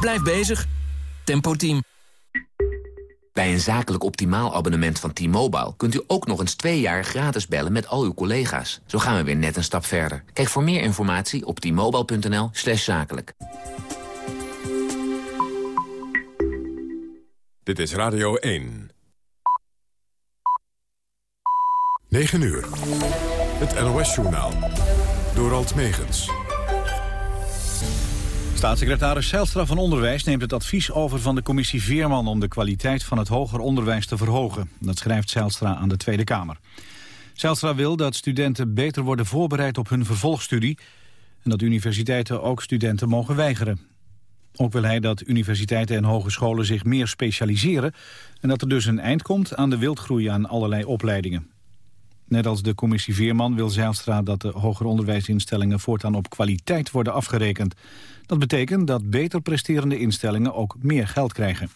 Blijf bezig. Tempo Team. Bij een zakelijk optimaal abonnement van T-Mobile... kunt u ook nog eens twee jaar gratis bellen met al uw collega's. Zo gaan we weer net een stap verder. Kijk voor meer informatie op t-mobile.nl slash zakelijk. Dit is Radio 1. 9 uur. Het NOS-journaal. Door Alt Megens. Staatssecretaris Zijlstra van Onderwijs neemt het advies over van de commissie Veerman... om de kwaliteit van het hoger onderwijs te verhogen. Dat schrijft Zijlstra aan de Tweede Kamer. Zijlstra wil dat studenten beter worden voorbereid op hun vervolgstudie... en dat universiteiten ook studenten mogen weigeren. Ook wil hij dat universiteiten en hogescholen zich meer specialiseren... en dat er dus een eind komt aan de wildgroei aan allerlei opleidingen. Net als de commissie Veerman wil Zijlstra dat de hoger onderwijsinstellingen voortaan op kwaliteit worden afgerekend. Dat betekent dat beter presterende instellingen ook meer geld krijgen.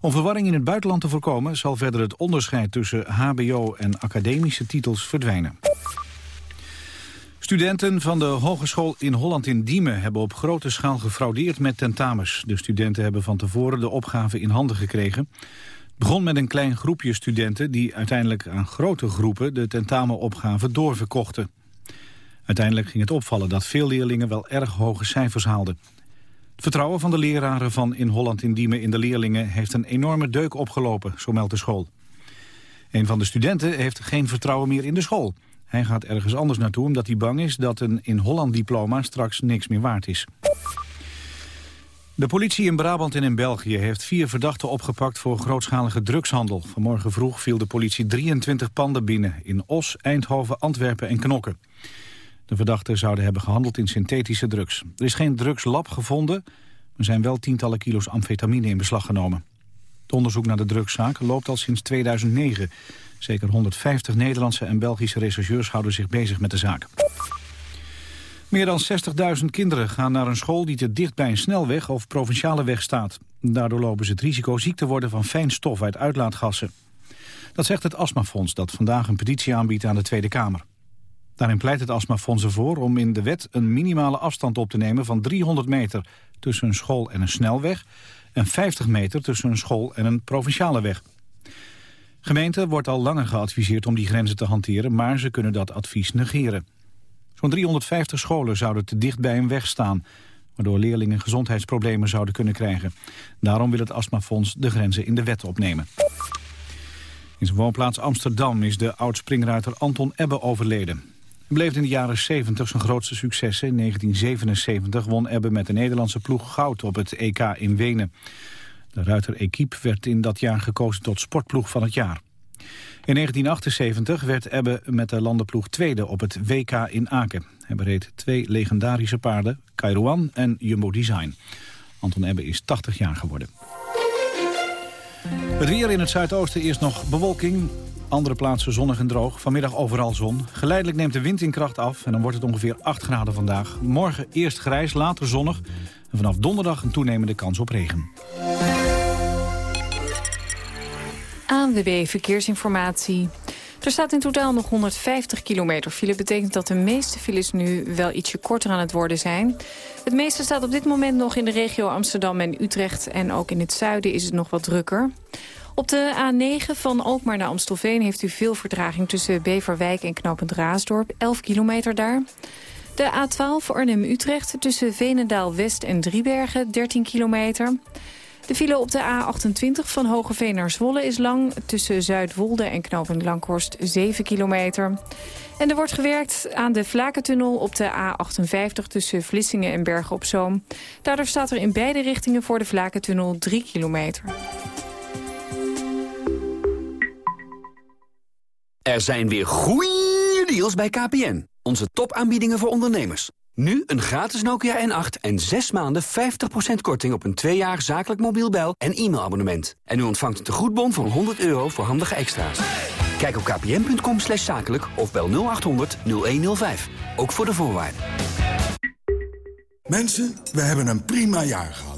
Om verwarring in het buitenland te voorkomen zal verder het onderscheid tussen hbo en academische titels verdwijnen. Studenten van de Hogeschool in Holland in Diemen hebben op grote schaal gefraudeerd met tentamens. De studenten hebben van tevoren de opgave in handen gekregen begon met een klein groepje studenten die uiteindelijk aan grote groepen de tentamenopgave doorverkochten. Uiteindelijk ging het opvallen dat veel leerlingen wel erg hoge cijfers haalden. Het vertrouwen van de leraren van In Holland in Diemen in de leerlingen heeft een enorme deuk opgelopen, zo meldt de school. Een van de studenten heeft geen vertrouwen meer in de school. Hij gaat ergens anders naartoe omdat hij bang is dat een In Holland diploma straks niks meer waard is. De politie in Brabant en in België heeft vier verdachten opgepakt voor grootschalige drugshandel. Vanmorgen vroeg viel de politie 23 panden binnen in Os, Eindhoven, Antwerpen en Knokken. De verdachten zouden hebben gehandeld in synthetische drugs. Er is geen drugslab gevonden, er zijn wel tientallen kilo's amfetamine in beslag genomen. Het onderzoek naar de drugszaak loopt al sinds 2009. Zeker 150 Nederlandse en Belgische rechercheurs houden zich bezig met de zaak. Meer dan 60.000 kinderen gaan naar een school die te dicht bij een snelweg of provinciale weg staat. Daardoor lopen ze het risico ziek te worden van fijn stof uit uitlaatgassen. Dat zegt het Astmafonds dat vandaag een petitie aanbiedt aan de Tweede Kamer. Daarin pleit het Astmafonds ervoor om in de wet een minimale afstand op te nemen van 300 meter tussen een school en een snelweg en 50 meter tussen een school en een provinciale weg. Gemeenten wordt al langer geadviseerd om die grenzen te hanteren, maar ze kunnen dat advies negeren. Zo'n 350 scholen zouden te dicht bij een weg staan... waardoor leerlingen gezondheidsproblemen zouden kunnen krijgen. Daarom wil het astmafonds de grenzen in de wet opnemen. In zijn woonplaats Amsterdam is de oud-springruiter Anton Ebbe overleden. Hij bleef in de jaren 70 zijn grootste successen. In 1977 won Ebbe met de Nederlandse ploeg goud op het EK in Wenen. De ruiter Equipe werd in dat jaar gekozen tot sportploeg van het jaar. In 1978 werd Ebbe met de landenploeg tweede op het WK in Aken. Hij bereed twee legendarische paarden, Kairouan en Jumbo Design. Anton Ebbe is 80 jaar geworden. Het weer in het zuidoosten is nog bewolking. Andere plaatsen zonnig en droog. Vanmiddag overal zon. Geleidelijk neemt de wind in kracht af en dan wordt het ongeveer 8 graden vandaag. Morgen eerst grijs, later zonnig. En vanaf donderdag een toenemende kans op regen. ANWB Verkeersinformatie. Er staat in totaal nog 150 kilometer file. betekent dat de meeste files nu wel ietsje korter aan het worden zijn. Het meeste staat op dit moment nog in de regio Amsterdam en Utrecht. En ook in het zuiden is het nog wat drukker. Op de A9 van Alkmaar naar Amstelveen heeft u veel vertraging... tussen Beverwijk en Knopend Raasdorp. 11 kilometer daar. De A12 Arnhem-Utrecht tussen Venendaal-West en Driebergen. 13 kilometer. De file op de A28 van Hogeveen naar Zwolle is lang. Tussen Zuidwolde en Knopend Langhorst 7 kilometer. En er wordt gewerkt aan de Vlakentunnel op de A58 tussen Vlissingen en Bergen op Zoom. Daardoor staat er in beide richtingen voor de Vlakentunnel 3 kilometer. Er zijn weer goede deals bij KPN. Onze topaanbiedingen voor ondernemers. Nu een gratis Nokia N8 en 6 maanden 50% korting op een 2 jaar zakelijk mobiel bel- en e-mailabonnement. En u ontvangt een tegoedbon van 100 euro voor handige extra's. Kijk op kpn.com slash zakelijk of bel 0800 0105. Ook voor de voorwaarden. Mensen, we hebben een prima jaar gehad.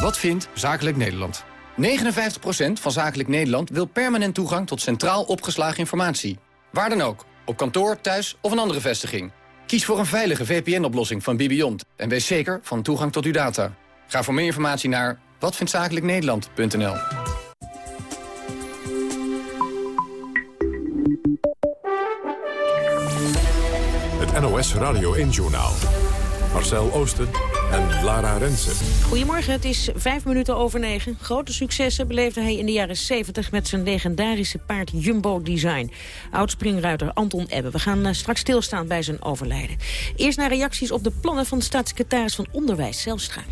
Wat vindt Zakelijk Nederland? 59% van Zakelijk Nederland wil permanent toegang tot centraal opgeslagen informatie. Waar dan ook, op kantoor, thuis of een andere vestiging. Kies voor een veilige VPN-oplossing van Bibiont en wees zeker van toegang tot uw data. Ga voor meer informatie naar watvindtzakelijknederland.nl. Het NOS Radio 1-journaal. Marcel Oosten en Lara Rensen. Goedemorgen, het is vijf minuten over negen. Grote successen beleefde hij in de jaren 70 met zijn legendarische paard Jumbo Design. Oudspringruiter Anton Ebbe. We gaan eh, straks stilstaan bij zijn overlijden. Eerst naar reacties op de plannen van de staatssecretaris van Onderwijs, Zelstra.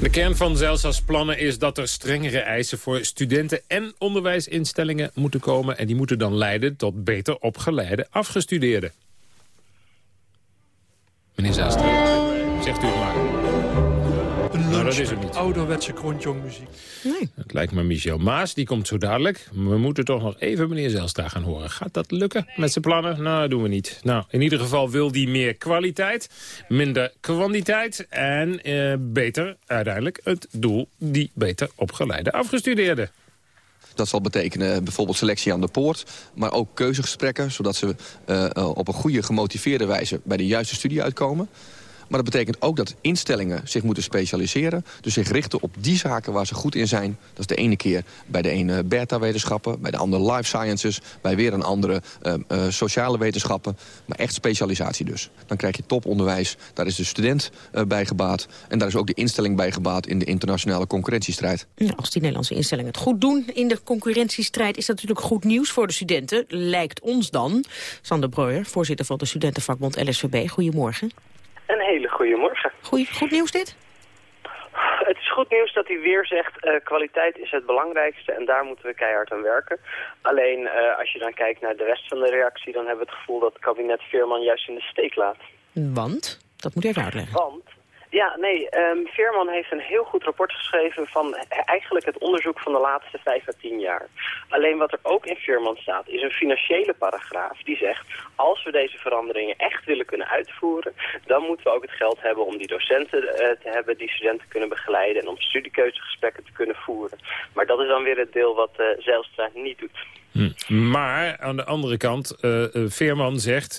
De kern van Zelsa's plannen is dat er strengere eisen voor studenten en onderwijsinstellingen moeten komen. En die moeten dan leiden tot beter opgeleide afgestudeerden. Meneer Zijlstra, zegt u het maar. Een Nou, dat is het niet. ouderwetse krontjongmuziek. Nee. Het lijkt me Michel Maas, die komt zo dadelijk. We moeten toch nog even meneer Zijlstra gaan horen. Gaat dat lukken met zijn plannen? Nou, dat doen we niet. Nou, in ieder geval wil die meer kwaliteit, minder kwantiteit... en eh, beter uiteindelijk het doel die beter opgeleide afgestudeerden. Dat zal betekenen bijvoorbeeld selectie aan de poort, maar ook keuzegesprekken... zodat ze uh, uh, op een goede, gemotiveerde wijze bij de juiste studie uitkomen. Maar dat betekent ook dat instellingen zich moeten specialiseren. Dus zich richten op die zaken waar ze goed in zijn. Dat is de ene keer bij de ene beta-wetenschappen... bij de andere life sciences... bij weer een andere uh, uh, sociale wetenschappen. Maar echt specialisatie dus. Dan krijg je toponderwijs. Daar is de student uh, bij gebaat. En daar is ook de instelling bij gebaat... in de internationale concurrentiestrijd. Als die Nederlandse instellingen het goed doen in de concurrentiestrijd... is dat natuurlijk goed nieuws voor de studenten. Lijkt ons dan. Sander Breuer, voorzitter van de studentenvakbond LSVB. Goedemorgen. Een hele goede morgen. Goeie, goed nieuws dit? Het is goed nieuws dat hij weer zegt, uh, kwaliteit is het belangrijkste en daar moeten we keihard aan werken. Alleen uh, als je dan kijkt naar de rest van de reactie, dan hebben we het gevoel dat het kabinet Veerman juist in de steek laat. Want? Dat moet je even uitleggen. Want? Ja, nee, um, Veerman heeft een heel goed rapport geschreven van eigenlijk het onderzoek van de laatste vijf à tien jaar. Alleen wat er ook in Veerman staat is een financiële paragraaf die zegt, als we deze veranderingen echt willen kunnen uitvoeren, dan moeten we ook het geld hebben om die docenten uh, te hebben die studenten kunnen begeleiden en om studiekeuzegesprekken te kunnen voeren. Maar dat is dan weer het deel wat uh, Zijlstra niet doet. Hm. Maar aan de andere kant, uh, Veerman zegt...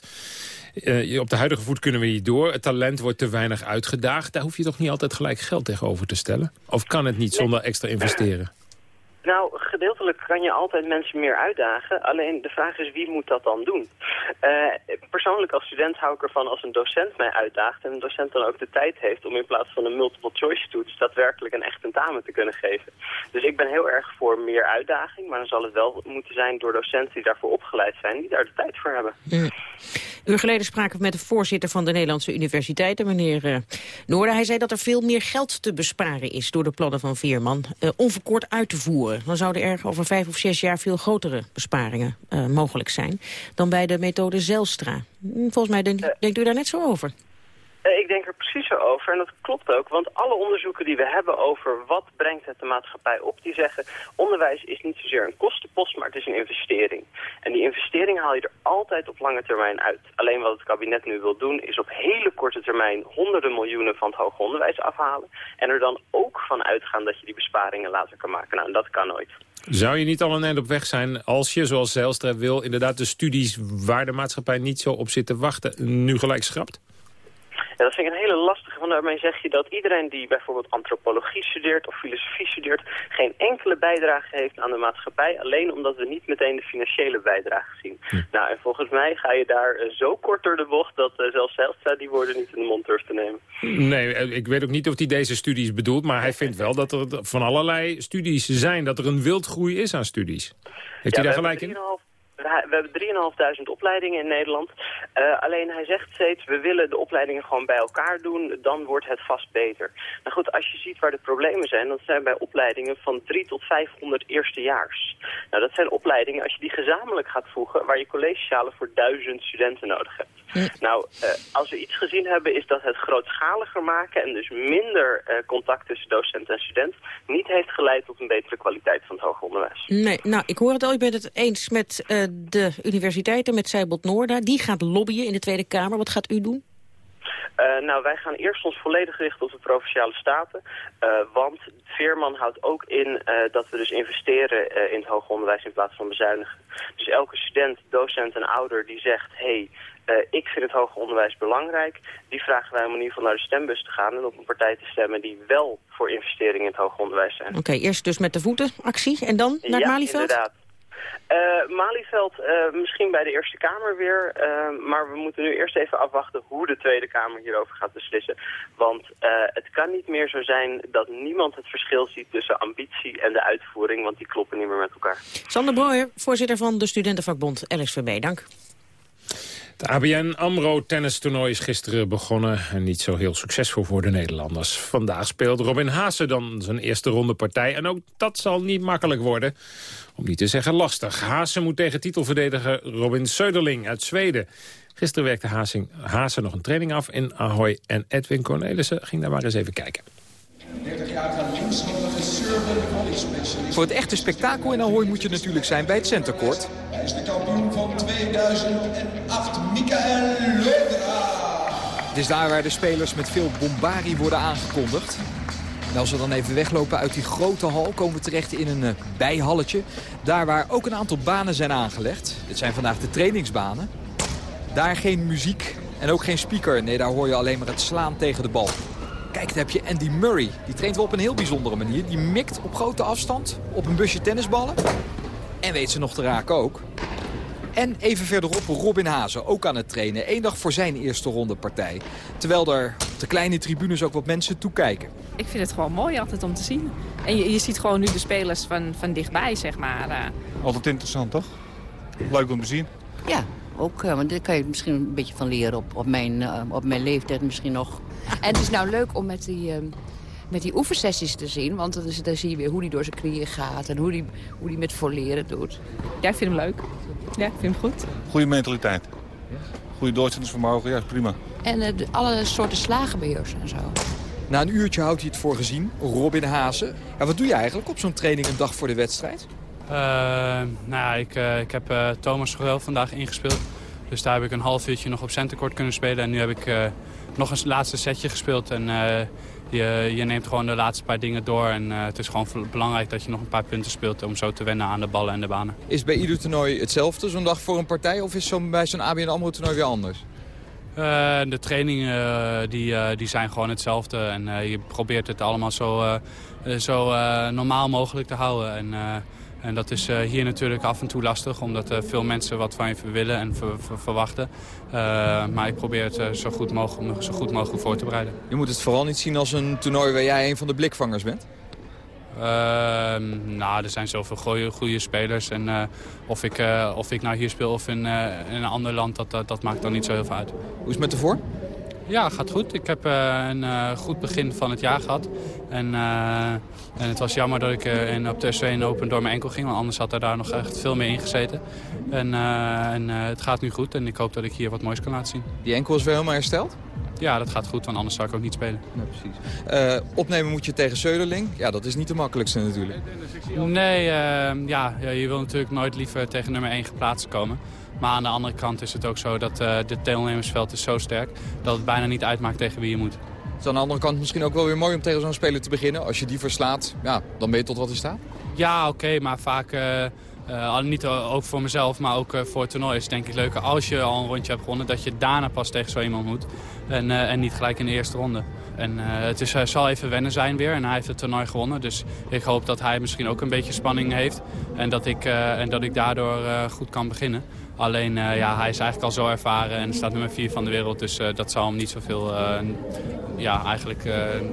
Uh, op de huidige voet kunnen we niet door. Het talent wordt te weinig uitgedaagd. Daar hoef je toch niet altijd gelijk geld tegenover te stellen? Of kan het niet zonder extra investeren? Nou, gedeeltelijk kan je altijd mensen meer uitdagen. Alleen de vraag is, wie moet dat dan doen? Uh, persoonlijk als student hou ik ervan als een docent mij uitdaagt... en een docent dan ook de tijd heeft om in plaats van een multiple choice toets... daadwerkelijk een echt tentamen te kunnen geven. Dus ik ben heel erg voor meer uitdaging... maar dan zal het wel moeten zijn door docenten die daarvoor opgeleid zijn... die daar de tijd voor hebben. Uur geleden spraken we met de voorzitter van de Nederlandse universiteiten, meneer uh, Noorden. Hij zei dat er veel meer geld te besparen is door de plannen van Veerman uh, onverkort uit te voeren. Dan zouden er over vijf of zes jaar veel grotere besparingen uh, mogelijk zijn dan bij de methode Zelstra. Volgens mij denkt, denkt u daar net zo over. Ik denk er precies zo over en dat klopt ook, want alle onderzoeken die we hebben over wat brengt het de maatschappij op, die zeggen onderwijs is niet zozeer een kostenpost, maar het is een investering. En die investering haal je er altijd op lange termijn uit. Alleen wat het kabinet nu wil doen is op hele korte termijn honderden miljoenen van het hoger onderwijs afhalen en er dan ook van uitgaan dat je die besparingen later kan maken. Nou, en dat kan nooit. Zou je niet al een eind op weg zijn als je, zoals Zijlstra wil, inderdaad de studies waar de maatschappij niet zo op zit te wachten, nu gelijk schrapt? Ja, dat vind ik een hele lastige, want daarmee zeg je dat iedereen die bijvoorbeeld antropologie studeert of filosofie studeert, geen enkele bijdrage heeft aan de maatschappij, alleen omdat we niet meteen de financiële bijdrage zien. Hm. Nou, en volgens mij ga je daar uh, zo kort door de bocht dat uh, zelfs Zijlstra die woorden niet in de mond durft te nemen. Nee, ik weet ook niet of hij deze studies bedoelt, maar hij vindt wel dat er van allerlei studies zijn, dat er een wildgroei is aan studies. Heeft ja, hij daar gelijk in? We hebben 3.500 opleidingen in Nederland. Uh, alleen hij zegt steeds, we willen de opleidingen gewoon bij elkaar doen, dan wordt het vast beter. Nou goed, als je ziet waar de problemen zijn, dat zijn bij opleidingen van 3 tot 500 eerstejaars. Nou, dat zijn opleidingen, als je die gezamenlijk gaat voegen, waar je collegezalen voor duizend studenten nodig hebt. Nou, uh, als we iets gezien hebben, is dat het grootschaliger maken en dus minder uh, contact tussen docent en student niet heeft geleid tot een betere kwaliteit van het hoger onderwijs. Nee, nou, ik hoor het al, je bent het eens met de universiteiten, met Seibold Noorda. Die gaat lobbyen in de Tweede Kamer. Wat gaat u doen? Uh, nou, wij gaan eerst ons volledig richten op de Provinciale Staten. Uh, want Veerman houdt ook in uh, dat we dus investeren in het hoger onderwijs in plaats van bezuinigen. Dus elke student, docent en ouder die zegt... hey, ik vind het hoger onderwijs belangrijk... die vragen wij om in ieder geval naar de stembus te gaan... en op een partij te stemmen die wel voor investeringen in het hoger onderwijs zijn. Oké, okay, eerst dus met de voeten actie en dan naar ja, Malieveld? inderdaad. Uh, Malieveld uh, misschien bij de Eerste Kamer weer. Uh, maar we moeten nu eerst even afwachten hoe de Tweede Kamer hierover gaat beslissen. Want het kan niet meer zo zijn dat niemand het verschil ziet tussen ambitie en de uitvoering. Want die kloppen niet meer met elkaar. Sander Breuer, voorzitter van de Studentenvakbond LSVB. Dank. Het ABN AMRO tennistoernooi is gisteren begonnen en niet zo heel succesvol voor de Nederlanders. Vandaag speelt Robin Haase dan zijn eerste ronde partij en ook dat zal niet makkelijk worden. Om niet te zeggen lastig. Haase moet tegen titelverdediger Robin Söderling uit Zweden. Gisteren werkte Haase nog een training af in Ahoy en Edwin Cornelissen ging daar maar eens even kijken. 30 jaar serve Voor het echte spektakel in Ahoy moet je natuurlijk zijn bij het centercourt. Hij is de kampioen van 2008, Michael Leudra. Het is daar waar de spelers met veel bombari worden aangekondigd. En als we dan even weglopen uit die grote hal... komen we terecht in een uh, bijhalletje. Daar waar ook een aantal banen zijn aangelegd. Dit zijn vandaag de trainingsbanen. Daar geen muziek en ook geen speaker. Nee, daar hoor je alleen maar het slaan tegen de bal. Kijk, daar heb je Andy Murray. Die traint wel op een heel bijzondere manier. Die mikt op grote afstand op een busje tennisballen. En weet ze nog te raken ook. En even verderop Robin Hazen, ook aan het trainen. Eén dag voor zijn eerste ronde partij. Terwijl er op de kleine tribunes ook wat mensen toekijken. Ik vind het gewoon mooi altijd om te zien. En je, je ziet gewoon nu de spelers van, van dichtbij, zeg maar. Uh. Altijd interessant, toch? Leuk om te zien. Ja, ook, uh, want daar kan je misschien een beetje van leren op, op, mijn, uh, op mijn leeftijd misschien nog. En het is nou leuk om met die, uh, met die oefensessies te zien. Want dan, is, dan zie je weer hoe hij door zijn knieën gaat. En hoe hij hoe die met voleren doet. Ja, ik vind hem leuk. Ja, ik vind hem goed. Goede mentaliteit. Goede doorzettingsvermogen, ja, prima. En uh, alle soorten slagen beheersen en zo. Na een uurtje houdt hij het voor gezien, Robin Hazen. Ja, wat doe je eigenlijk op zo'n training een dag voor de wedstrijd? Uh, nou ja, ik, uh, ik heb uh, Thomas Gorel vandaag ingespeeld. Dus daar heb ik een half uurtje nog op centercourt kunnen spelen. En nu heb ik nog een laatste setje gespeeld. En je, je, neemt gewoon de laatste paar dingen door. En het is gewoon belangrijk dat je nog een paar punten speelt... om zo te wennen aan de ballen en de banen. Is bij ieder toernooi hetzelfde, zo'n dag voor een partij? Of is zo bij zo'n ABN AMRO toernooi weer anders? Uh, de trainingen uh, die, die zijn gewoon hetzelfde. En je probeert het allemaal zo, zo normaal mogelijk te houden. En, en dat is hier natuurlijk af en toe lastig. Omdat veel mensen wat van je willen en ver, ver, verwachten. maar ik probeer het zo, goed mogelijk, zo goed mogelijk voor te bereiden. Je moet het vooral niet zien als een toernooi waar jij een van de blikvangers bent? Uh, nou, er zijn zoveel goede, goede spelers. En uh, of, ik, of ik nou hier speel of in, in een ander land, dat, dat, dat, maakt dan niet zo heel veel uit. Hoe is het met de voor? Ja, gaat goed. Ik heb een goed begin van het jaar gehad. En, en het was jammer dat ik in, op de S1 Open door mijn enkel ging. Want anders had er daar nog echt veel meer in gezeten. En, en het gaat nu goed. En ik hoop dat ik hier wat moois kan laten zien. Die enkel is weer helemaal hersteld? Ja, dat gaat goed, want anders zou ik ook niet spelen. Nee, precies. Uh, opnemen moet je tegen Söderling. Ja, dat is niet de makkelijkste natuurlijk. Nee, uh, ja, je wil natuurlijk nooit liever tegen nummer 1 geplaatst komen. Maar aan de andere kant is het ook zo dat uh, dit deelnemersveld is zo sterk... dat het bijna niet uitmaakt tegen wie je moet. Het is aan de andere kant misschien ook wel weer mooi om tegen zo'n speler te beginnen. Als je die verslaat, ja, dan ben je tot wat hij staat. Ja, oké, okay, maar vaak... Uh, niet ook voor mezelf, maar ook voor het toernooi is het denk ik leuker als je al een rondje hebt gewonnen... dat je daarna pas tegen zo iemand moet en, uh, en niet gelijk in de eerste ronde. En het is, zal even wennen zijn weer en hij heeft het toernooi gewonnen. Dus ik hoop dat hij misschien ook een beetje spanning heeft en dat ik, en dat ik daardoor goed kan beginnen. Alleen ja, hij is eigenlijk al zo ervaren en staat nummer 4 van de wereld. Dus dat zal hem niet zoveel, ja, eigenlijk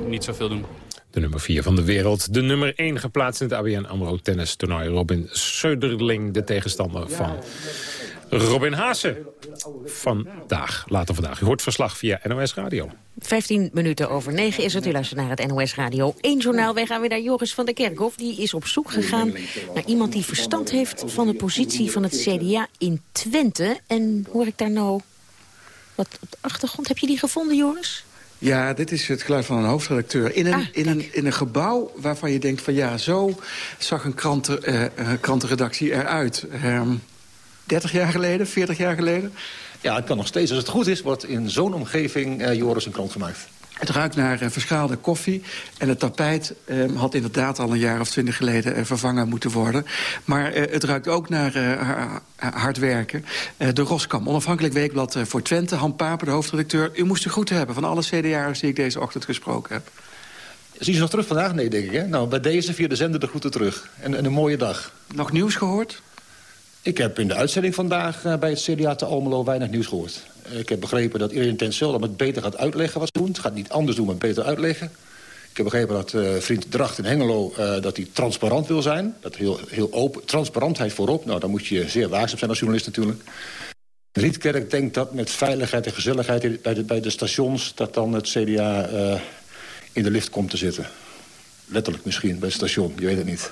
niet zoveel doen. De nummer 4 van de wereld. De nummer 1 geplaatst in het ABN AMRO tennis toernooi. Robin Söderling, de tegenstander van Robin Haase. Vandaag, later vandaag. U hoort verslag via NOS Radio. 15 minuten over 9 is het. U luistert naar het NOS Radio 1 journaal. Wij gaan weer naar Joris van der Kerkhof. Die is op zoek gegaan naar iemand die verstand heeft... van de positie van het CDA in Twente. En hoor ik daar nou wat op de achtergrond? Heb je die gevonden, Joris? Ja, dit is het geluid van een hoofdredacteur. In een, Ah, in een, in een gebouw waarvan je denkt van ja, zo zag een kranten, eh, eh, krantenredactie eruit. Ehm 30 jaar geleden, 40 jaar geleden. Ja, het kan nog steeds. Als het goed is, wordt in zo'n omgeving eh, Joris een krant gemaakt. Het ruikt naar eh, verschaalde koffie. En het tapijt eh, had inderdaad al een jaar of twintig geleden eh, vervangen moeten worden. Maar het ruikt ook naar ha- ha- hard werken. De Roskam, onafhankelijk weekblad voor Twente. Han Papen, de hoofdredacteur. U moest de groeten hebben van alle CDA'ers die ik deze ochtend gesproken heb. Zie je ze nog terug vandaag? Nee, denk ik. Hè? Nou, bij deze via de zender de groeten terug. En, en een mooie dag. Nog nieuws gehoord? Ik heb in de uitzending vandaag eh, bij het CDA te Almelo weinig nieuws gehoord. Eh, ik heb begrepen dat iedereen ten zelf het beter gaat uitleggen wat ze doen. Het gaat niet anders doen, maar beter uitleggen. Ik heb begrepen dat eh, vriend Dracht in Hengelo eh, dat hij transparant wil zijn. Dat heel, heel open, transparantheid voorop. Nou, dan moet je zeer waakzaam zijn als journalist natuurlijk. Rietkerk denkt dat met veiligheid en gezelligheid bij de, bij de stations... dat dan het CDA in de lift komt te zitten. Letterlijk misschien, bij het station, je weet het niet.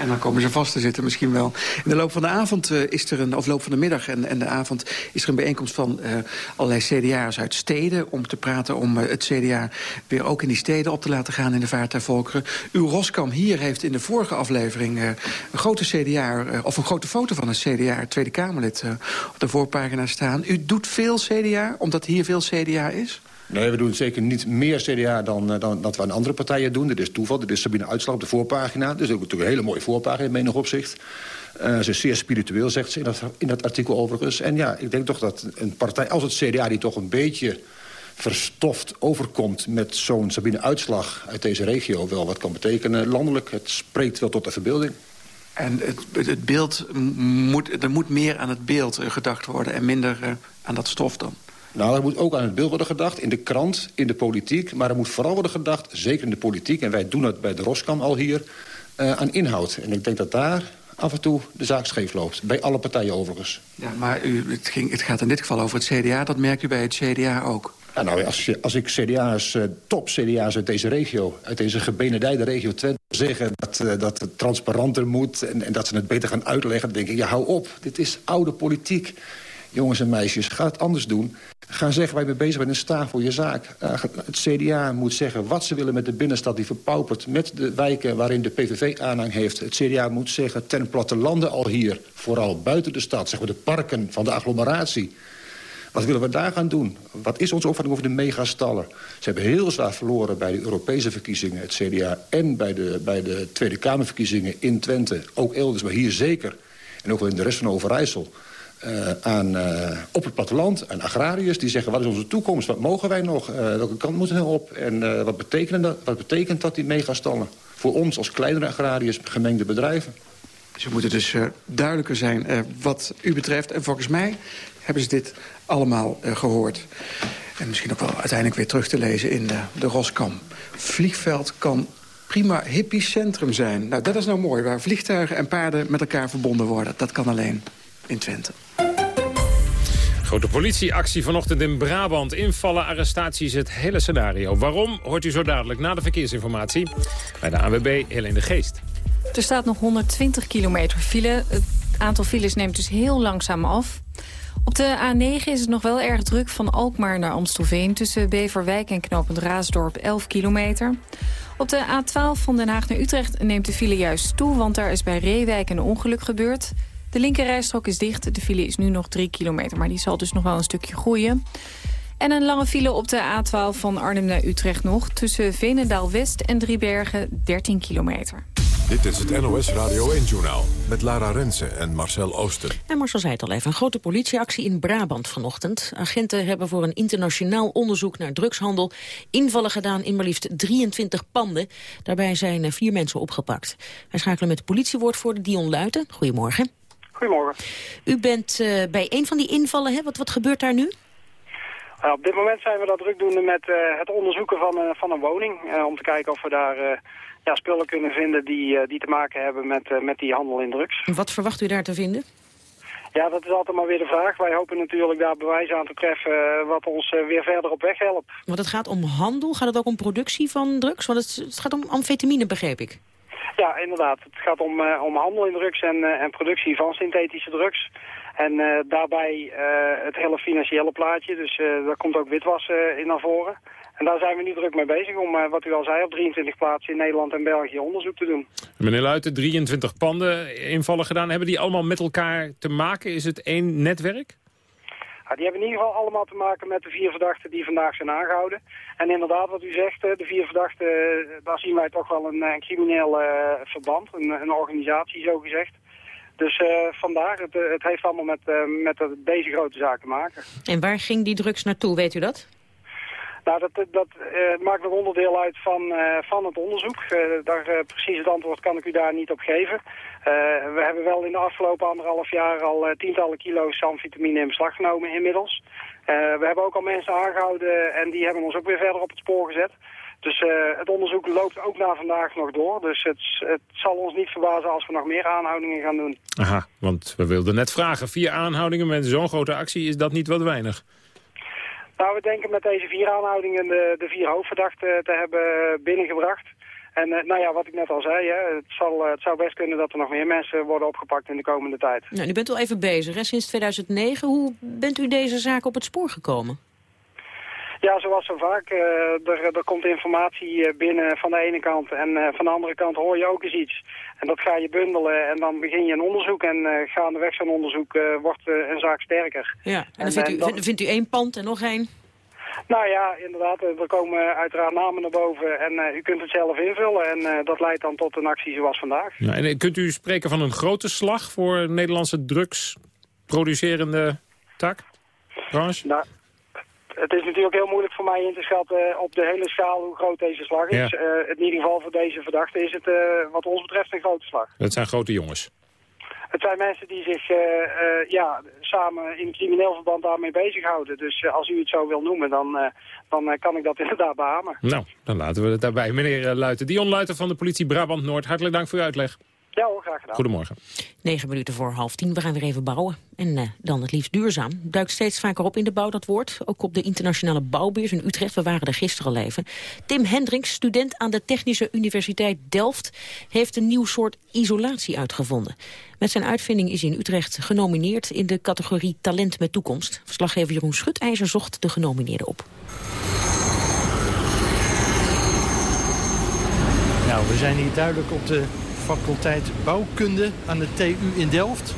En dan komen ze vast te zitten misschien wel. In de loop van de avond eh, is er een, of loop van de middag en, en de avond... is er een bijeenkomst van eh, allerlei CDA'ers uit steden... om te praten om eh, het CDA weer ook in die steden op te laten gaan... in de vaart der volkeren. Uw Roskam hier heeft in de vorige aflevering... een grote CDA, of een grote foto van een CDA, Tweede Kamerlid... op de voorpagina staan. U doet veel CDA, omdat hier veel CDA is? Nee, we doen zeker niet meer CDA dan, eh, dan dat we aan andere partijen doen. Dit is toeval. Dit is Sabine Uitslag op de voorpagina. Dus ook natuurlijk een hele mooie voorpagina in menig opzicht. Eh, ze is zeer spiritueel, zegt ze in dat, in dat artikel overigens. En ja, ik denk toch dat een partij als het CDA... die toch een beetje verstoft overkomt met zo'n Sabine Uitslag uit deze regio... wel wat kan betekenen landelijk. Het spreekt wel tot de verbeelding. En het, het beeld moet, er moet meer aan het beeld eh, gedacht worden... en minder aan dat stof dan. Nou, er moet ook aan het beeld worden gedacht, in de krant, in de politiek. Maar er moet vooral worden gedacht, zeker in de politiek... en wij doen het bij de Roskam al hier, eh, aan inhoud. En ik denk dat daar af en toe de zaak scheef loopt. Bij alle partijen overigens. Ja, maar u, het, ging, het gaat in dit geval over het CDA. Dat merkt u bij het CDA ook. Ja, nou, als, je, als ik CDA's, eh, top-CDA's uit deze regio... uit deze gebenedijde regio Twente zeggen dat, eh, dat het transparanter moet... En, en dat ze het beter gaan uitleggen, dan denk ik, ja, hou op. Dit is oude politiek. Jongens en meisjes, ga het anders doen. Ga zeggen je mee bezig bent en sta voor je zaak. Uh, het CDA moet zeggen wat ze willen met de binnenstad die verpaupert... met de wijken waarin de PVV aanhang heeft. Het CDA moet zeggen ten plattelanden al hier, vooral buiten de stad... zeggen we de parken van de agglomeratie... Wat willen we daar gaan doen? Wat is onze opvatting over de megastallen? Ze hebben heel zwaar verloren bij de Europese verkiezingen, het CDA... en bij de, bij de Tweede Kamerverkiezingen in Twente. Ook elders, maar hier zeker. En ook wel in de rest van Overijssel. Uh, aan, uh, op het platteland, aan agrariërs die zeggen... wat is onze toekomst, wat mogen wij nog, uh, welke kant moeten we op... en wat, betekent dat, wat betekent dat, die megastallen? Voor ons als kleinere agrariërs, gemengde bedrijven. Ze moeten dus duidelijker zijn wat u betreft. En volgens mij hebben ze dit allemaal gehoord. En misschien ook wel uiteindelijk weer terug te lezen in de, de Roskam. Vliegveld kan prima hippiecentrum zijn. Nou, dat is nou mooi, waar vliegtuigen en paarden met elkaar verbonden worden. Dat kan alleen in Twente. Grote politieactie vanochtend in Brabant. Invallen, arrestaties, het hele scenario. Waarom, hoort u zo dadelijk na de verkeersinformatie. Bij de ANWB Helene de Geest. Er staat nog 120 kilometer file. Het aantal files neemt dus heel langzaam af. Op de A9 is het nog wel erg druk van Alkmaar naar Amstelveen... tussen Beverwijk en knooppunt Raasdorp 11 kilometer. Op de A12 van Den Haag naar Utrecht neemt de file juist toe... want daar is bij Reewijk een ongeluk gebeurd. De linkerrijstrook is dicht. De file is nu nog 3 kilometer, maar die zal dus nog wel een stukje groeien. En een lange file op de A12 van Arnhem naar Utrecht nog... tussen Veenendaal-West en Driebergen 13 kilometer. Dit is het NOS Radio 1-journaal met Lara Rensen en Marcel Oosten. En Marcel zei het al even, een grote politieactie in Brabant vanochtend. Agenten hebben voor een internationaal onderzoek naar drugshandel... invallen gedaan in maar liefst 23 panden. Daarbij zijn vier mensen opgepakt. Wij schakelen met de politiewoordvoerder Dion Luiten. Goedemorgen. Goedemorgen. U bent uh, bij een van die invallen, hè? Wat, wat gebeurt daar nu? Uh, op dit moment zijn we dat druk doen met uh, het onderzoeken van, uh, van een woning. om te kijken of we daar ja, spullen kunnen vinden die, die te maken hebben met, met die handel in drugs. Wat verwacht u daar te vinden? Ja, dat is altijd maar weer de vraag. Wij hopen natuurlijk daar bewijs aan te treffen wat ons weer verder op weg helpt. Want het gaat om handel, gaat het ook om productie van drugs? Want het, het gaat om amfetamine, begreep ik. Ja, inderdaad. Het gaat om, om handel in drugs en, en productie van synthetische drugs. En uh, daarbij het hele financiële plaatje, dus daar komt ook witwassen in naar voren. En daar zijn we nu druk mee bezig om, wat u al zei, op 23 plaatsen in Nederland en België onderzoek te doen. Meneer Luiten, 23 panden invallen gedaan. Hebben die allemaal met elkaar te maken? Is het één netwerk? Die hebben in ieder geval allemaal te maken met de vier verdachten die vandaag zijn aangehouden. En inderdaad, wat u zegt, de vier verdachten, daar zien wij toch wel een, een crimineel verband, een, een organisatie zo gezegd. Dus uh, vandaar, het, eh, het, heeft allemaal met, met deze grote zaak te maken. En waar ging die drugs naartoe, weet u dat? Nou, dat, dat uh, maakt nog onderdeel uit van, uh, van het onderzoek. Uh, daar, precies het antwoord kan ik u daar niet op geven. we hebben wel in de afgelopen anderhalf jaar al tientallen kilo's amfetamine in beslag genomen inmiddels. we hebben ook al mensen aangehouden en die hebben ons ook weer verder op het spoor gezet. Dus het onderzoek loopt ook na vandaag nog door. Dus het, het, zal ons niet verbazen als we nog meer aanhoudingen gaan doen. Aha, want we wilden net vragen. Vier aanhoudingen met zo'n grote actie, is dat niet wat weinig? Nou, we denken met deze vier aanhoudingen de, de vier hoofdverdachten te hebben binnengebracht. En uh, nou ja, wat ik net al zei, hè, het, zal, het zou best kunnen dat er nog meer mensen worden opgepakt in de komende tijd. Nou, u bent al even bezig, hè? sinds 2009. Hoe bent u deze zaak op het spoor gekomen? Ja, zoals zo vaak. Uh, er, er komt informatie eh, binnen van de ene kant en uh, van de andere kant hoor je ook eens iets. En dat ga je bundelen en dan begin je een onderzoek en uh, gaandeweg zo'n onderzoek wordt een zaak sterker. Ja, en dan, en, vindt, u, dan... vindt u één pand en nog één? Nou ja, inderdaad. Er komen uiteraard namen naar boven en uh, u kunt het zelf invullen. En uh, dat leidt dan tot een actie zoals vandaag. Ja, en kunt u spreken van een grote slag voor Nederlandse drugsproducerende tak? Branche? Nou, het is natuurlijk heel moeilijk voor mij in te schatten op de hele schaal hoe groot deze slag is. Ja. Uh, in ieder geval voor deze verdachte is het uh, wat ons betreft een grote slag. Dat zijn grote jongens. Het zijn mensen die zich uh, ja, samen in crimineel verband daarmee bezighouden. Dus als u het zo wil noemen, dan, dan kan ik dat inderdaad beamen. Nou, dan laten we het daarbij. Meneer Luiten, Dion Luiten van de politie Brabant-Noord, hartelijk dank voor uw uitleg. Ja hoor, graag gedaan. Goedemorgen. 9 minuten voor half tien. We gaan weer even bouwen. En uh, dan het liefst duurzaam. Duikt steeds vaker op in de bouw, dat woord. Ook op de internationale bouwbeurs in Utrecht. We waren er gisteren al even. Tim Hendricks, student aan de Technische Universiteit Delft... heeft een nieuw soort isolatie uitgevonden. Met zijn uitvinding is hij in Utrecht genomineerd... in de categorie Talent met Toekomst. Verslaggever Jeroen Schutijzer zocht de genomineerden op. Nou, we zijn hier duidelijk op de faculteit bouwkunde aan de TU in Delft.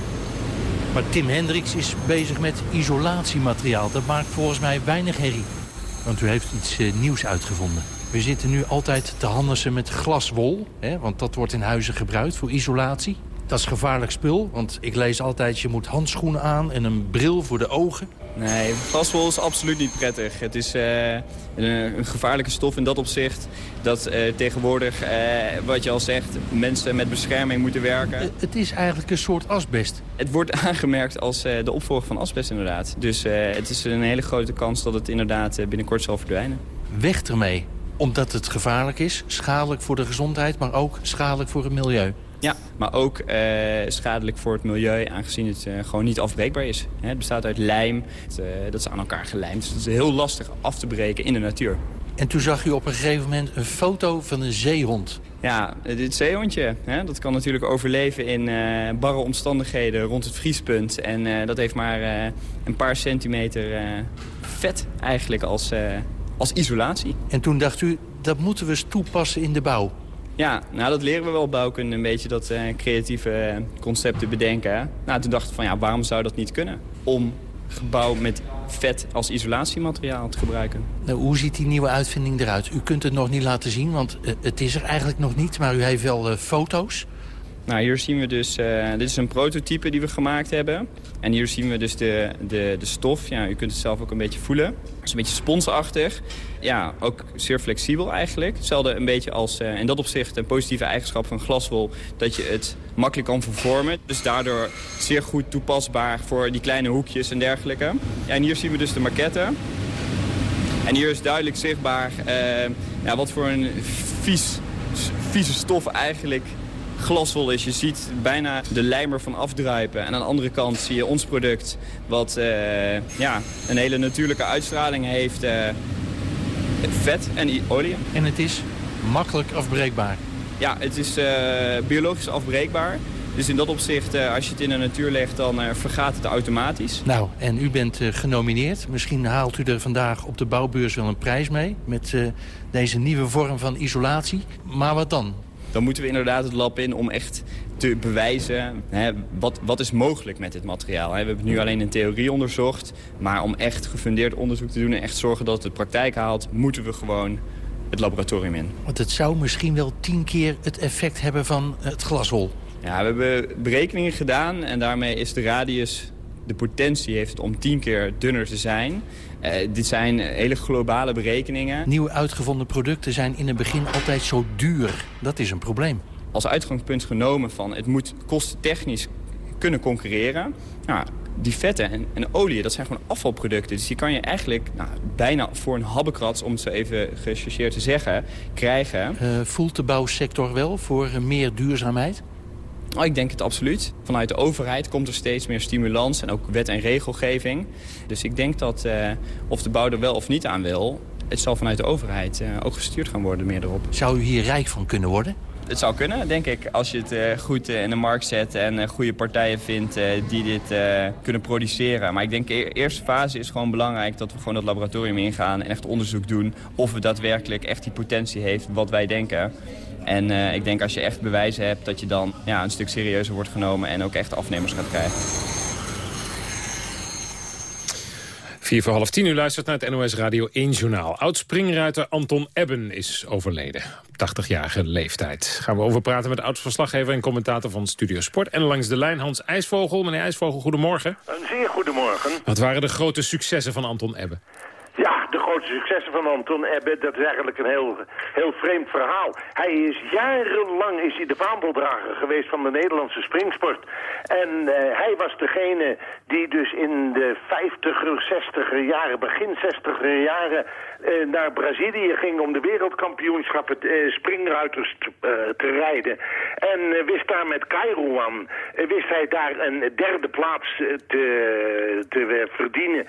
Maar Tim Hendricks is bezig met isolatiemateriaal. Dat maakt volgens mij weinig herrie. Want u heeft iets uh, nieuws uitgevonden. We zitten nu altijd te handelen met glaswol. Hè, want dat wordt in huizen gebruikt voor isolatie. Dat is gevaarlijk spul, want ik lees altijd... je moet handschoenen aan en een bril voor de ogen. Nee, glaswol is absoluut niet prettig. Het is uh, een, een, gevaarlijke stof in dat opzicht... dat uh, tegenwoordig, uh, wat je al zegt, mensen met bescherming moeten werken. Het is eigenlijk een soort asbest. Het wordt aangemerkt als de opvolger van asbest inderdaad. Dus het is een hele grote kans dat het inderdaad binnenkort zal verdwijnen. Weg ermee, omdat het gevaarlijk is, schadelijk voor de gezondheid... maar ook schadelijk voor het milieu. Ja, maar ook uh, schadelijk voor het milieu, aangezien het uh, gewoon niet afbreekbaar is. Hè, het bestaat uit lijm, het, uh, dat is aan elkaar gelijmd. Dus het is heel lastig af te breken in de natuur. En toen zag u op een gegeven moment een foto van een zeehond. Ja, dit zeehondje, hè, dat kan natuurlijk overleven in barre omstandigheden rond het vriespunt. En dat heeft maar een paar centimeter vet eigenlijk als, als isolatie. En toen dacht u, dat moeten we eens toepassen in de bouw. Ja, nou dat leren we wel bouwkunde, een beetje dat uh, creatieve concepten bedenken. Nou, toen dachten we van ja, waarom zou dat niet kunnen? Om gebouw met vet als isolatiemateriaal te gebruiken. Nou, hoe ziet die nieuwe uitvinding eruit? U kunt het nog niet laten zien, want uh, het is er eigenlijk nog niet. Maar u heeft wel foto's. Nou, hier zien we dus, uh, dit is een prototype die we gemaakt hebben. En hier zien we dus de, de, de stof. Ja, u kunt het zelf ook een beetje voelen. Het is een beetje sponsachtig. Ja, ook zeer flexibel eigenlijk. Hetzelfde een beetje als uh, in dat opzicht een positieve eigenschap van glaswol. Dat je het makkelijk kan vervormen. Dus daardoor zeer goed toepasbaar voor die kleine hoekjes en dergelijke. En hier zien we dus de maquette. En hier is duidelijk zichtbaar ja, wat voor een vieze stof eigenlijk glaswol is. Je ziet bijna de lijmer van afdruipen. En aan de andere kant zie je ons product wat ja, een hele natuurlijke uitstraling heeft. vet en olie. En het is makkelijk afbreekbaar. Ja, het is biologisch afbreekbaar. Dus in dat opzicht, als je het in de natuur legt, dan vergaat het automatisch. Nou, en u bent genomineerd. Misschien haalt u er vandaag op de bouwbeurs wel een prijs mee... met deze nieuwe vorm van isolatie. Maar wat dan? Dan moeten we inderdaad het lab in om echt te bewijzen hè, wat, wat is mogelijk met dit materiaal. We hebben nu alleen in theorie onderzocht. Maar om echt gefundeerd onderzoek te doen en echt zorgen dat het de praktijk haalt... moeten we gewoon het laboratorium in. Want het zou misschien wel tien keer het effect hebben van het glashol. Ja, we hebben berekeningen gedaan en daarmee is de radius, de potentie heeft om tien keer dunner te zijn. Uh, dit zijn hele globale berekeningen. Nieuwe uitgevonden producten zijn in het begin altijd zo duur. Dat is een probleem. Als uitgangspunt genomen van het moet kostentechnisch kunnen concurreren. Nou, die vetten en, en olie, dat zijn gewoon afvalproducten. Dus die kan je eigenlijk nou, bijna voor een habbekrats, om het zo even gechargeerd te zeggen, krijgen. Uh, voelt de bouwsector wel voor meer duurzaamheid? Oh, ik denk het absoluut. Vanuit de overheid komt er steeds meer stimulans en ook wet en regelgeving. Dus ik denk dat uh, of de bouw er wel of niet aan wil... het zal vanuit de overheid uh, ook gestuurd gaan worden meer erop. Zou u hier rijk van kunnen worden? Het zou kunnen, denk ik, als je het uh, goed in de markt zet en goede partijen vindt die dit kunnen produceren. Maar ik denk de eerste fase is gewoon belangrijk dat we gewoon dat laboratorium ingaan en echt onderzoek doen of het daadwerkelijk echt die potentie heeft wat wij denken. En ik denk als je echt bewijzen hebt dat je dan ja, een stuk serieuzer wordt genomen en ook echt afnemers gaat krijgen. Vier voor half tien u luistert naar het NOS Radio 1 Journaal. Oud-springruiter Anton Ebben is overleden. Op 80-jarige leeftijd. Gaan we over praten met oud-verslaggever en commentator van Studio Sport. En langs de lijn Hans IJsvogel. Meneer IJsvogel, goedemorgen. Een zeer goedemorgen. Wat waren de grote successen van Anton Ebben? Grote successen van Anton Ebbe, dat is eigenlijk een heel, heel vreemd verhaal. Hij is jarenlang is hij de vaandeldrager geweest van de Nederlandse springsport. En uh, hij was degene die dus in de 50er, 60er jaren, begin 60er jaren... Uh, naar Brazilië ging om de wereldkampioenschappen uh, springruiters te, te rijden. En wist daar met Kairouan, wist hij daar een derde plaats te, te verdienen...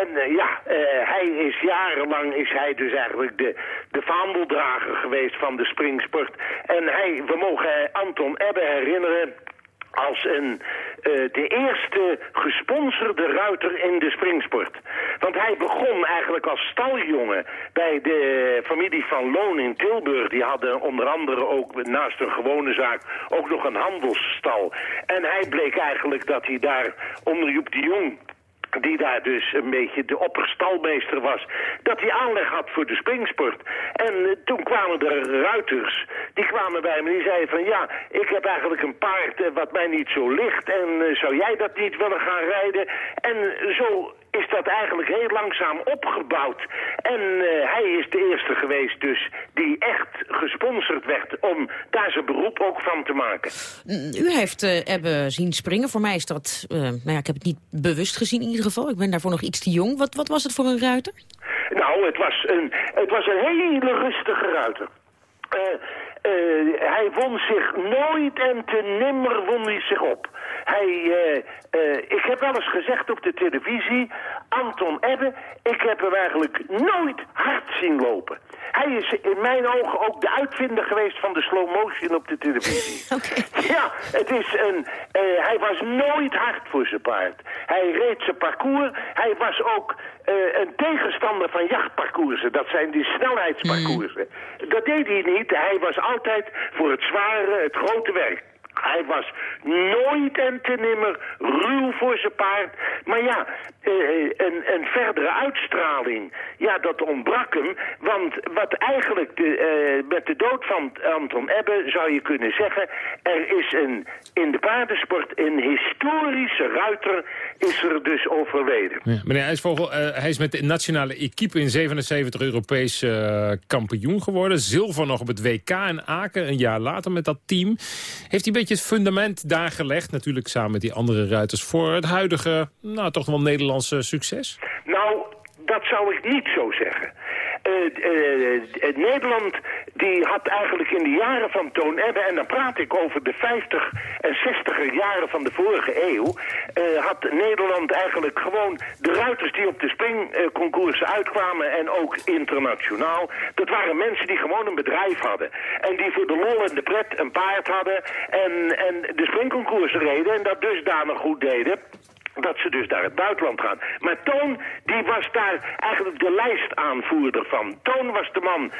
En uh, ja, uh, hij is jarenlang is hij dus eigenlijk de, de vaandeldrager geweest van de springsport. En hij, we mogen Anton Ebbe herinneren als een, uh, de eerste gesponsorde ruiter in de springsport. Want hij begon eigenlijk als staljongen bij de familie van Loon in Tilburg. Die hadden onder andere ook naast een gewone zaak ook nog een handelsstal. En hij bleek eigenlijk dat hij daar onder Joep de Jong die daar dus een beetje de opperstalmeester was, dat hij aanleg had voor de springsport. En uh, toen kwamen er ruiters, die kwamen bij me en die zeiden van ja, ik heb eigenlijk een paard uh, wat mij niet zo ligt en uh, zou jij dat niet willen gaan rijden? En zo is dat eigenlijk heel langzaam opgebouwd. En uh, hij is de eerste geweest dus die echt gesponsord werd om daar zijn beroep ook van te maken. U heeft uh, Ebbe zien springen. Voor mij is dat, uh, nou ja, ik heb het niet bewust gezien in ieder geval. Ik ben daarvoor nog iets te jong. Wat, wat was het voor een ruiter? Nou, het was een, het was een hele rustige ruiter. Uh, hij won zich nooit en te nimmer won hij zich op. Hij, uh, uh, ik heb wel eens gezegd op de televisie, Anton Ebbe, ik heb hem eigenlijk nooit hard zien lopen. Hij is in mijn ogen ook de uitvinder geweest van de slow motion op de televisie. Okay. Ja, het is een, hij was nooit hard voor zijn paard. Hij reed zijn parcours. Hij was ook uh, een tegenstander van jachtparcoursen. Dat zijn die snelheidsparcoursen. Mm. Dat deed hij niet. Hij was altijd voor het zware, het grote werk. Hij was nooit en te nimmer ruw voor zijn paard. Maar ja, uh, een, verdere uitstraling, ja, dat ontbrak hem. Want wat eigenlijk de, uh, met de dood van Anton Ebbe zou je kunnen zeggen... er is een, in de paardensport een historische ruiter is er dus overleden. Meneer IJsvogel, uh, hij is met de nationale equipe in 77 Europees kampioen geworden. Zilver nog op het WK in Aken, een jaar later met dat team. Heeft hij een beetje het fundament daar gelegd, natuurlijk samen met die andere ruiters... voor het huidige, nou toch wel Nederlandse succes? Nou, dat zou ik niet zo zeggen. Uh, Nederland die had eigenlijk in de jaren van Toon Ebbe, en dan praat ik over de 50 en 60 jaren van de vorige eeuw, had Nederland eigenlijk gewoon de ruiters die op de springconcoursen uitkwamen en ook internationaal, dat waren mensen die gewoon een bedrijf hadden. En die voor de lol en de pret een paard hadden en, en de springconcoursen reden en dat dusdanig goed deden dat ze dus naar het buitenland gaan. Maar Toon, die was daar eigenlijk de lijstaanvoerder van. Toon was de man uh,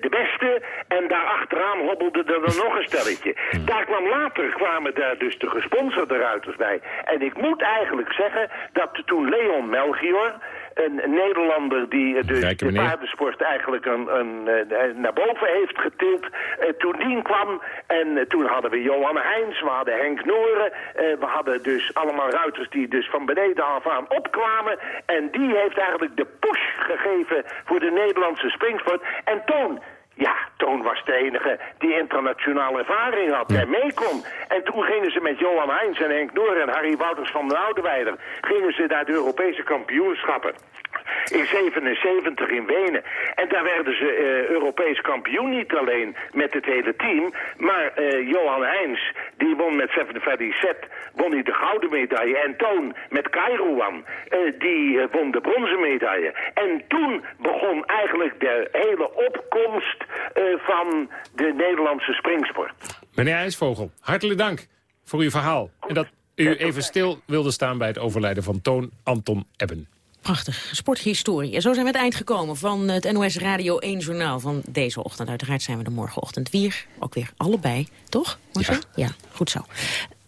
de beste en daar achteraan hobbelde er dan nog een stelletje. Daar kwam later, kwamen daar dus de gesponsorde ruiters bij. En ik moet eigenlijk zeggen dat toen Leon Melchior een Nederlander die dus de paardensport eigenlijk een, een, een, naar boven heeft getild. Uh, toen die kwam en toen hadden we Johan Heijns, we hadden Henk Nooren. we hadden dus allemaal ruiters die dus van beneden af aan opkwamen. En die heeft eigenlijk de push gegeven voor de Nederlandse springsport. En Toon, ja, Toon was de enige die internationale ervaring had en mee kon. En toen gingen ze met Johan Heijns en Henk Noor en Harry Wouters van den Oudeweider... gingen ze naar de Europese kampioenschappen in 77 in Wenen. En daar werden ze uh, Europees kampioen, niet alleen met het hele team, maar uh, Johan Heijns, die won met 7 set, won hij de gouden medaille. En Toon met Kairouan, uh, die won de bronzen medaille. En toen begon eigenlijk de hele opkomst van de Nederlandse springsport. Meneer IJsvogel, hartelijk dank voor uw verhaal. En dat u even stil wilde staan bij het overlijden van Toon Anton Ebben. Prachtig, sporthistorie. En zo zijn we het eind gekomen van het NOS Radio 1 journaal van deze ochtend. Uiteraard zijn we er morgenochtend weer, ook weer allebei, toch? Ja. ja, goed zo.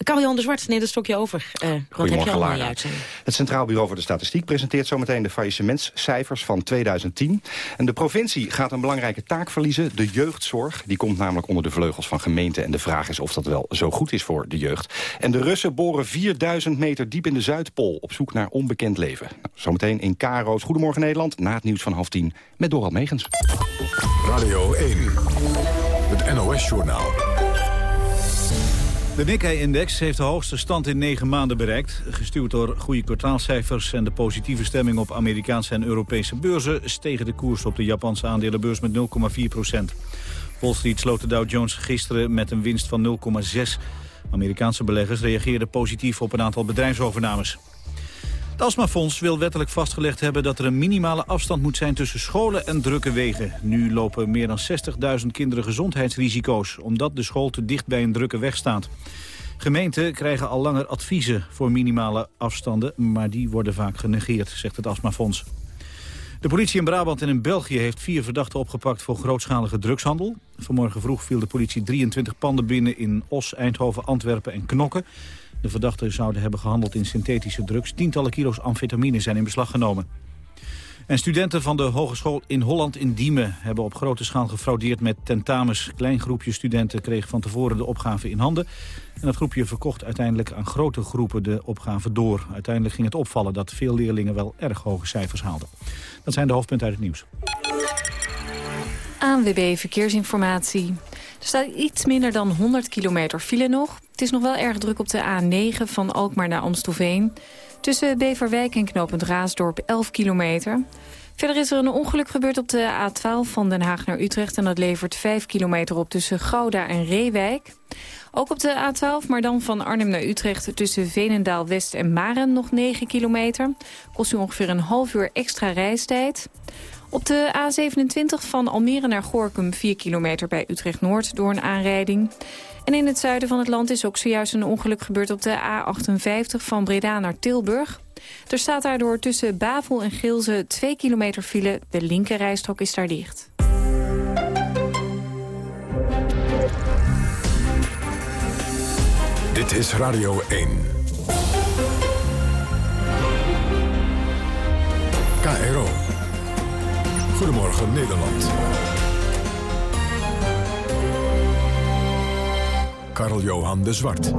Karel-Jan de Zwart neemt het stokje over. Uh, wat heb je allemaal in uitzending? Het Centraal Bureau voor de Statistiek presenteert zometeen de faillissementscijfers van 2010. En de provincie gaat een belangrijke taak verliezen, de jeugdzorg. Die komt namelijk onder de vleugels van gemeenten. En de vraag is of dat wel zo goed is voor de jeugd. En de Russen boren 4000 meter diep in de Zuidpool op zoek naar onbekend leven. Nou, zometeen in Karo's Goedemorgen Nederland, na het nieuws van half tien, met Dorald Megens. Radio 1, het NOS-journaal. De Nikkei-index heeft de hoogste stand in negen maanden bereikt. Gestuurd door goede kwartaalcijfers en de positieve stemming op Amerikaanse en Europese beurzen... stegen de koers op de Japanse aandelenbeurs met 0,4 procent. Wall Street sloot de Dow Jones gisteren met een winst van 0,6. Amerikaanse beleggers reageerden positief op een aantal bedrijfsovernames. Het astmafonds wil wettelijk vastgelegd hebben dat er een minimale afstand moet zijn tussen scholen en drukke wegen. Nu lopen meer dan 60.000 kinderen gezondheidsrisico's, omdat de school te dicht bij een drukke weg staat. Gemeenten krijgen al langer adviezen voor minimale afstanden, maar die worden vaak genegeerd, zegt het astmafonds. De politie in Brabant en in België heeft vier verdachten opgepakt voor grootschalige drugshandel. Vanmorgen vroeg viel de politie 23 panden binnen in Os, Eindhoven, Antwerpen en Knokken. De verdachten zouden hebben gehandeld in synthetische drugs. Tientallen kilo's amfetamine zijn in beslag genomen. En studenten van de Hogeschool in Holland in Diemen... hebben op grote schaal gefraudeerd met tentamens. Klein groepje studenten kreeg van tevoren de opgave in handen. En dat groepje verkocht uiteindelijk aan grote groepen de opgave door. Uiteindelijk ging het opvallen dat veel leerlingen wel erg hoge cijfers haalden. Dat zijn de hoofdpunten uit het nieuws. ANWB Verkeersinformatie. Er staat iets minder dan 100 kilometer file nog. Het is nog wel erg druk op de A9 van Alkmaar naar Amstelveen. Tussen Beverwijk en knooppunt Raasdorp 11 kilometer. Verder is er een ongeluk gebeurd op de A12 van Den Haag naar Utrecht... en dat levert 5 kilometer op tussen Gouda en Reewijk. Ook op de A12, maar dan van Arnhem naar Utrecht... tussen Veenendaal West en Maren nog 9 kilometer. Kost u ongeveer een half uur extra reistijd. Op de A27 van Almere naar Gorkum 4 kilometer bij Utrecht-Noord door een aanrijding. En in het zuiden van het land is ook zojuist een ongeluk gebeurd op de A58 van Breda naar Tilburg. Er staat daardoor tussen Bavel en Gilze 2 kilometer file. De linkerrijstrook is daar dicht. Dit is Radio 1. KRO. Goedemorgen Nederland. Karl-Johan de Zwart.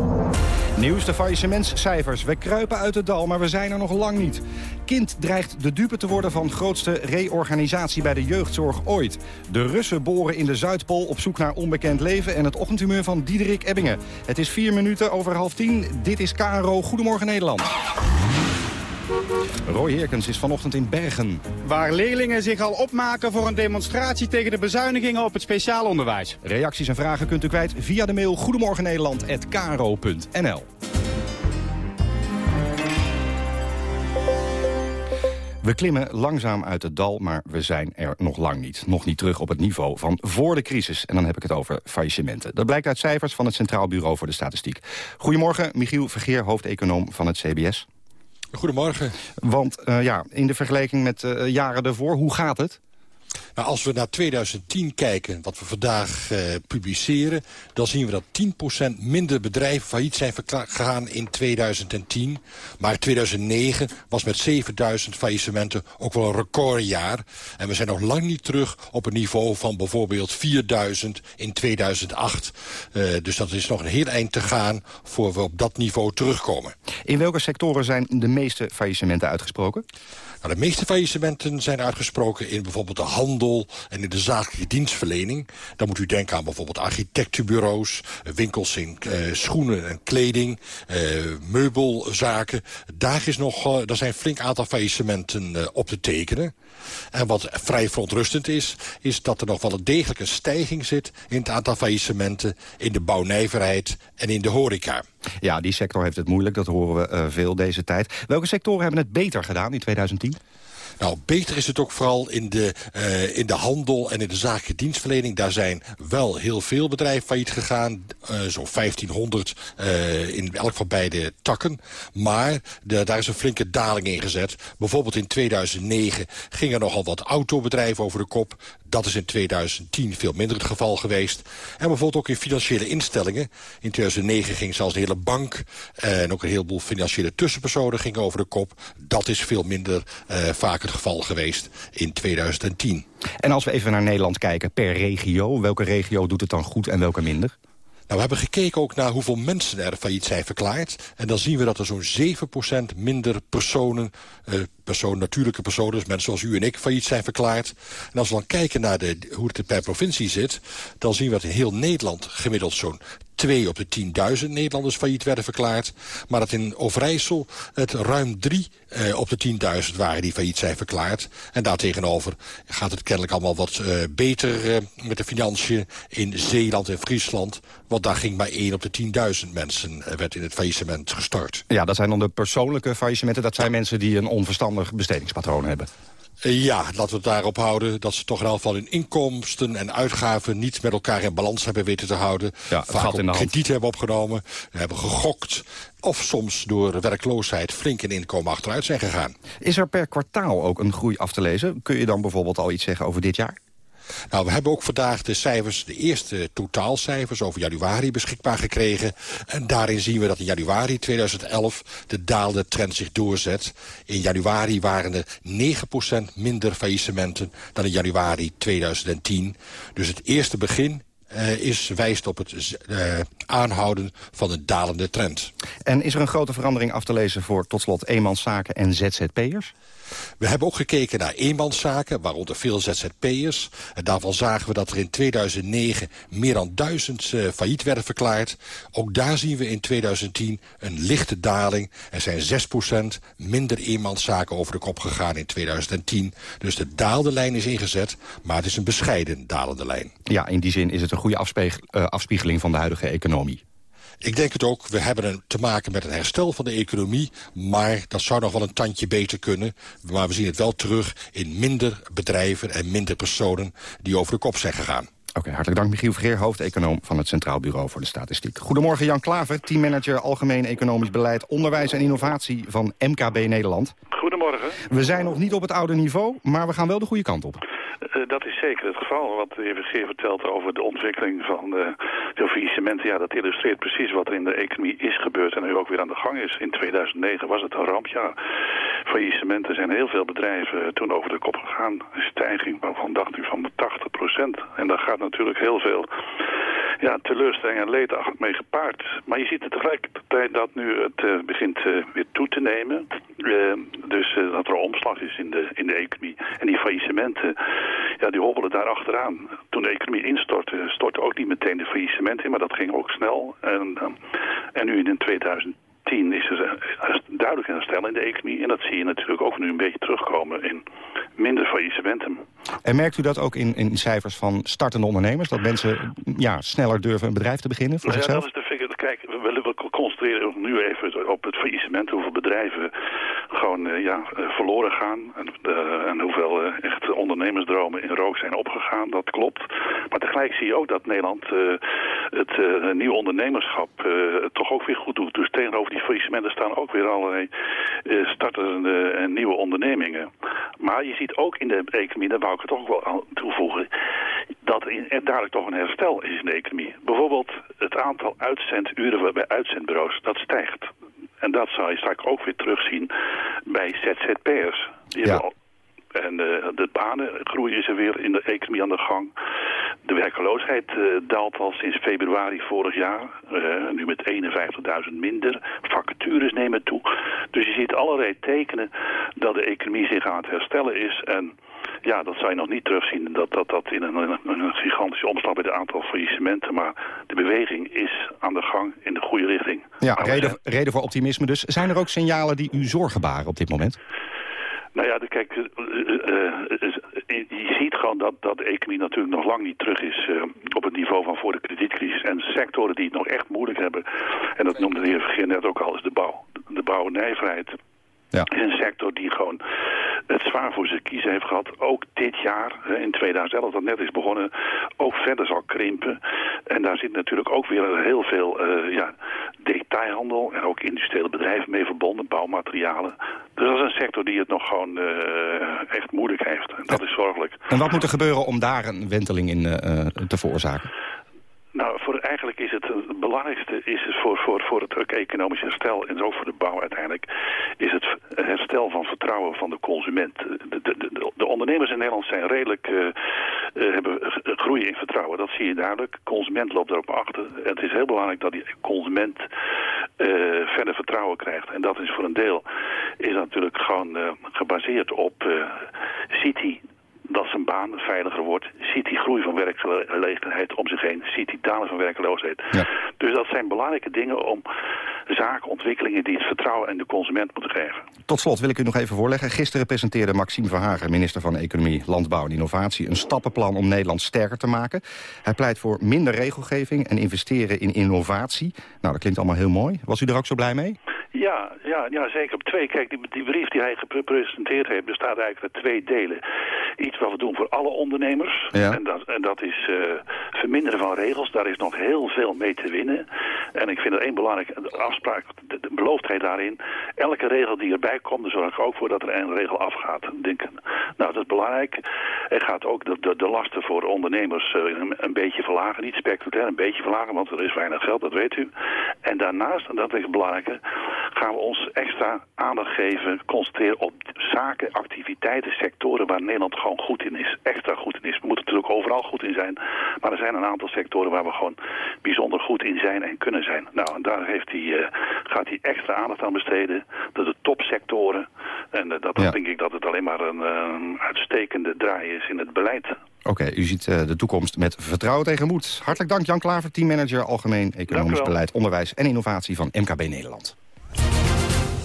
Nieuwste faillissementscijfers. We kruipen uit het dal, maar we zijn er nog lang niet. Kind dreigt de dupe te worden van grootste reorganisatie bij de jeugdzorg ooit. De Russen boren in de Zuidpool op zoek naar onbekend leven... en het ochtendhumeur van Diederik Ebbingen. Het is vier minuten over half tien. Dit is KRO Goedemorgen Nederland. Roy Heerkens is vanochtend in Bergen. Waar leerlingen zich al opmaken voor een demonstratie tegen de bezuinigingen op het speciaal onderwijs. Reacties en vragen kunt u kwijt via de mail goedemorgennederland.kro.nl. We klimmen langzaam uit het dal, maar we zijn er nog lang niet. Nog niet terug op het niveau van voor de crisis. En dan heb ik het over faillissementen. Dat blijkt uit cijfers van het Centraal Bureau voor de Statistiek. Goedemorgen, Michiel Vergeer, hoofdeconoom van het CBS. Goedemorgen. Want uh, ja, in de vergelijking met uh, jaren daarvoor, hoe gaat het? Nou, als we naar 2010 kijken, wat we vandaag uh, publiceren... dan zien we dat 10% minder bedrijven failliet zijn gegaan in 2010. Maar 2009 was met 7000 faillissementen ook wel een recordjaar. En we zijn nog lang niet terug op het niveau van bijvoorbeeld 4000 in 2008. Uh, dus dat is nog een heel eind te gaan voor we op dat niveau terugkomen. In welke sectoren zijn de meeste faillissementen uitgesproken? Nou, de meeste faillissementen zijn uitgesproken in bijvoorbeeld de handel en in de zakelijke dienstverlening. Dan moet u denken aan bijvoorbeeld architectenbureaus, winkels in uh, schoenen en kleding, uh, meubelzaken. Daar, is nog, uh, daar zijn een flink aantal faillissementen op te tekenen. En wat vrij verontrustend is, is dat er nog wel een degelijke stijging zit... in het aantal faillissementen in de bouwnijverheid en in de horeca. Ja, die sector heeft het moeilijk, dat horen we uh, veel deze tijd. Welke sectoren hebben het beter gedaan in 2010? Nou, beter is het ook vooral in de, uh, in de handel en in de zakelijke dienstverlening. Daar zijn wel heel veel bedrijven failliet gegaan. Uh, Zo'n 1500 uh, in elk van beide takken. Maar de, daar is een flinke daling in gezet. Bijvoorbeeld in 2009 gingen nogal wat autobedrijven over de kop. Dat is in 2010 veel minder het geval geweest. En bijvoorbeeld ook in financiële instellingen. In 2009 ging zelfs de hele bank en ook een heleboel financiële tussenpersonen gingen over de kop. Dat is veel minder vaak het geval geweest in 2010. En als we even naar Nederland kijken per regio, welke regio doet het dan goed en welke minder? Nou, we hebben gekeken ook naar hoeveel mensen er failliet zijn verklaard. En dan zien we dat er zo'n 7% minder personen, persoon, natuurlijke personen, dus mensen zoals u en ik, failliet zijn verklaard. En als we dan kijken naar de, hoe het per provincie zit, dan zien we dat in heel Nederland gemiddeld zo'n 2 op de 10.000 Nederlanders failliet werden verklaard. Maar dat in Overijssel het ruim 3 uh, op de 10.000 waren die failliet zijn verklaard. En daartegenover gaat het kennelijk allemaal wat uh, beter uh, met de financiën in Zeeland en Friesland. Want daar ging maar 1 op de 10.000 mensen werd in het faillissement gestort. Ja, dat zijn dan de persoonlijke faillissementen. Dat zijn mensen die een onverstandig bestedingspatroon hebben. Ja, laten we het daarop houden dat ze toch in elk geval hun inkomsten en uitgaven niet met elkaar in balans hebben weten te houden. Ja, Vaak in krediet hebben opgenomen, hebben gegokt of soms door werkloosheid flink in inkomen achteruit zijn gegaan. Is er per kwartaal ook een groei af te lezen? Kun je dan bijvoorbeeld al iets zeggen over dit jaar? Nou, we hebben ook vandaag de cijfers, de eerste totaalcijfers over januari beschikbaar gekregen. En daarin zien we dat in januari 2011 de daalde trend zich doorzet. In januari waren er 9% minder faillissementen dan in januari 2010. Dus het eerste begin uh, is, wijst op het uh, aanhouden van een dalende trend. En is er een grote verandering af te lezen voor tot slot eenmanszaken en ZZP'ers? We hebben ook gekeken naar eenmanszaken, waaronder veel ZZP'ers. En daarvan zagen we dat er in 2009 meer dan duizend uh, failliet werden verklaard. Ook daar zien we in 2010 een lichte daling. Er zijn 6% minder eenmanszaken over de kop gegaan in 2010. Dus de daalde lijn is ingezet, maar het is een bescheiden dalende lijn. Ja, in die zin is het een goede uh, afspiegeling van de huidige economie. Ik denk het ook. We hebben te maken met een herstel van de economie. Maar dat zou nog wel een tandje beter kunnen. Maar we zien het wel terug in minder bedrijven en minder personen die over de kop zijn gegaan. Oké, okay, hartelijk dank Michiel Vergeer, hoofdeconoom van het Centraal Bureau voor de Statistiek. Goedemorgen Jan Klaver, teammanager Algemeen Economisch Beleid, Onderwijs en Innovatie van MKB Nederland. Goedemorgen. We zijn nog niet op het oude niveau, maar we gaan wel de goede kant op. Uh, dat is zeker het geval. Wat de heer Vergeer vertelt over de ontwikkeling van de, de faillissementen... ja, dat illustreert precies wat er in de economie is gebeurd... en nu ook weer aan de gang is. In 2009 was het een rampjaar. Faillissementen zijn heel veel bedrijven toen over de kop gegaan. Een stijging van, dacht u, van 80 procent. En daar gaat natuurlijk heel veel ja, teleurstelling en leed mee gepaard. Maar je ziet het tegelijkertijd dat nu het uh, begint uh, weer toe te nemen. Uh, dus dat er omslag is in de, in de economie. En die faillissementen, ja, die hobbelen daar achteraan. Toen de economie instortte, stortte ook niet meteen de faillissement in, maar dat ging ook snel. En, en nu in 2010 2010 is er duidelijk een herstel in de economie. En dat zie je natuurlijk ook nu een beetje terugkomen in minder faillissementen. En merkt u dat ook in, in cijfers van startende ondernemers? Dat mensen ja, sneller durven een bedrijf te beginnen voor nou zichzelf? Ja, dat is de figure. Kijk, we, we concentreren even op het faillissement. Hoeveel bedrijven gewoon uh, ja, uh, verloren gaan. En, uh, en hoeveel echt ondernemersdromen in rook zijn opgegaan. Dat klopt. Maar tegelijk zie je ook dat Nederland het nieuwe ondernemerschap toch ook weer goed doet. Dus tegenover die faillissementen staan ook weer allerlei startende en nieuwe ondernemingen. Maar je ziet ook in de economie, daar wou ik het toch wel aan toevoegen, dat er dadelijk toch een herstel is in de economie. Bijvoorbeeld het aantal uitzenduren bij uitzendbureaus, dat stijgt. En dat zal je straks ook weer terugzien bij ZZP'ers. Ja. En uh, de banengroei is er weer in de economie aan de gang. De werkeloosheid uh, daalt al sinds februari vorig jaar. Uh, nu met 51.000 minder. Vacatures nemen toe. Dus je ziet allerlei tekenen dat de economie zich aan het herstellen is. En ja, dat zou je nog niet terugzien. Dat dat, dat in een, een, een gigantische omslag bij de aantal faillissementen. Maar de beweging is aan de gang in de goede richting. Ja, Nou, reden, reden voor optimisme dus. Zijn er ook signalen die u zorgen baren op dit moment? Nou ja, kijk, uh, uh, uh, je ziet gewoon dat, dat de economie natuurlijk nog lang niet terug is op het niveau van voor de kredietcrisis. En sectoren die het nog echt moeilijk hebben, en dat noemde de heer Vergeer net ook al, is de bouw. De bouw en nijverheid. Ja. een sector die gewoon het zwaar voor zijn kiezen heeft gehad. Ook dit jaar, in 2011, dat net is begonnen, ook verder zal krimpen. En daar zit natuurlijk ook weer heel veel uh, ja, detailhandel en ook industriële bedrijven mee verbonden, bouwmaterialen. Dus dat is een sector die het nog gewoon uh, echt moeilijk heeft. En dat is zorgelijk. En wat moet er gebeuren om daar een wenteling in uh, te veroorzaken? Nou, voor, eigenlijk is het het belangrijkste is het voor, voor, voor het economisch herstel en ook voor de bouw uiteindelijk, is het herstel van vertrouwen van de consument. De, de, de, de ondernemers in Nederland zijn redelijk, uh, hebben groeien in vertrouwen. Dat zie je duidelijk. De consument loopt erop achter. Het is heel belangrijk dat die consument verder vertrouwen krijgt. En dat is voor een deel is natuurlijk gewoon gebaseerd op City dat zijn baan veiliger wordt. Ziet die groei van werkgelegenheid om zich heen. Ziet die dalen van werkloosheid. Ja. Dus dat zijn belangrijke dingen om zaken, ontwikkelingen die het vertrouwen en de consument moeten geven. Tot slot wil ik u nog even voorleggen. Gisteren presenteerde Maxime Verhagen, minister van Economie, Landbouw en Innovatie... een stappenplan om Nederland sterker te maken. Hij pleit voor minder regelgeving en investeren in innovatie. Nou, dat klinkt allemaal heel mooi. Was u er ook zo blij mee? Ja, ja, ja, zeker op twee. Kijk, die, die brief die hij gepresenteerd heeft bestaat eigenlijk uit twee delen. Iets wat we doen voor alle ondernemers. Ja. En, dat, en dat is uh, verminderen van regels. Daar is nog heel veel mee te winnen. En ik vind er één belangrijke afspraak, de, de belooft hij daarin. Elke regel die erbij komt, daar zorg ik ook voor dat er een regel afgaat. Denk, nou, dat is belangrijk. Hij gaat ook de, de, de lasten voor ondernemers uh, een, een, beetje verlagen. Niet spectaculair, een beetje verlagen, want er is weinig geld, dat weet u. En daarnaast, en dat is het belangrijke, gaan we ons extra aandacht geven, concentreren op zaken, activiteiten, sectoren waar Nederland gewoon goed in is. Extra goed in is. We moeten natuurlijk overal goed in zijn. Maar er zijn een aantal sectoren waar we gewoon bijzonder goed in zijn en kunnen zijn. Nou, en daar heeft hij, uh, gaat hij extra aandacht aan besteden. Dat de topsectoren. En uh, dat ja. denk ik dat het alleen maar een uh, uitstekende draai is in het beleid. Oké, okay, u ziet de toekomst met vertrouwen tegen moed. Hartelijk dank Jan Klaver, teammanager Algemeen Economisch Beleid, Onderwijs en Innovatie van MKB Nederland.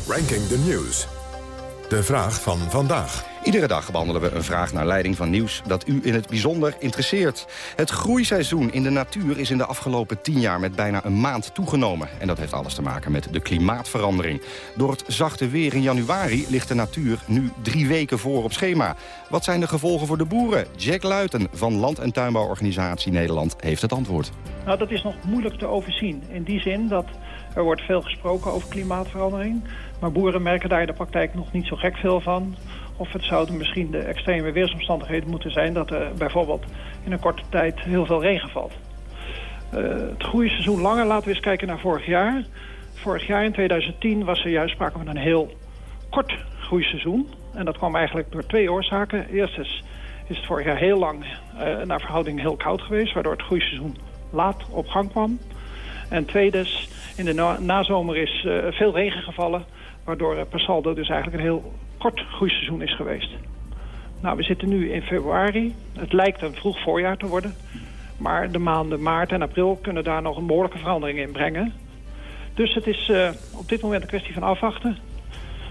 Ranking the News. De vraag van vandaag. Iedere dag behandelen we een vraag naar leiding van nieuws dat u in het bijzonder interesseert. Het groeiseizoen in de natuur is in de afgelopen tien jaar met bijna een maand toegenomen. En dat heeft alles te maken met de klimaatverandering. Door het zachte weer in januari ligt de natuur nu drie weken voor op schema. Wat zijn de gevolgen voor de boeren? Jack Luiten van Land- en Tuinbouworganisatie Nederland heeft het antwoord. Nou, dat is nog moeilijk te overzien. In die zin dat er wordt veel gesproken over klimaatverandering. Maar boeren merken daar in de praktijk nog niet zo gek veel van. Of het zouden misschien de extreme weersomstandigheden moeten zijn... dat er bijvoorbeeld in een korte tijd heel veel regen valt. Uh, het groeiseizoen langer, laten we eens kijken naar vorig jaar. Vorig jaar in 2010 was er juist sprake van een heel kort groeiseizoen. En dat kwam eigenlijk door twee oorzaken. Eerst is, is het vorig jaar heel lang uh, naar verhouding heel koud geweest... waardoor het groeiseizoen laat op gang kwam. En tweedens, in de na nazomer is uh, veel regen gevallen... waardoor uh, per saldo dus eigenlijk een heel kort groeiseizoen is geweest. Nou, we zitten nu in februari. Het lijkt een vroeg voorjaar te worden. Maar de maanden maart en april kunnen daar nog een behoorlijke verandering in brengen. Dus het is uh, op dit moment een kwestie van afwachten.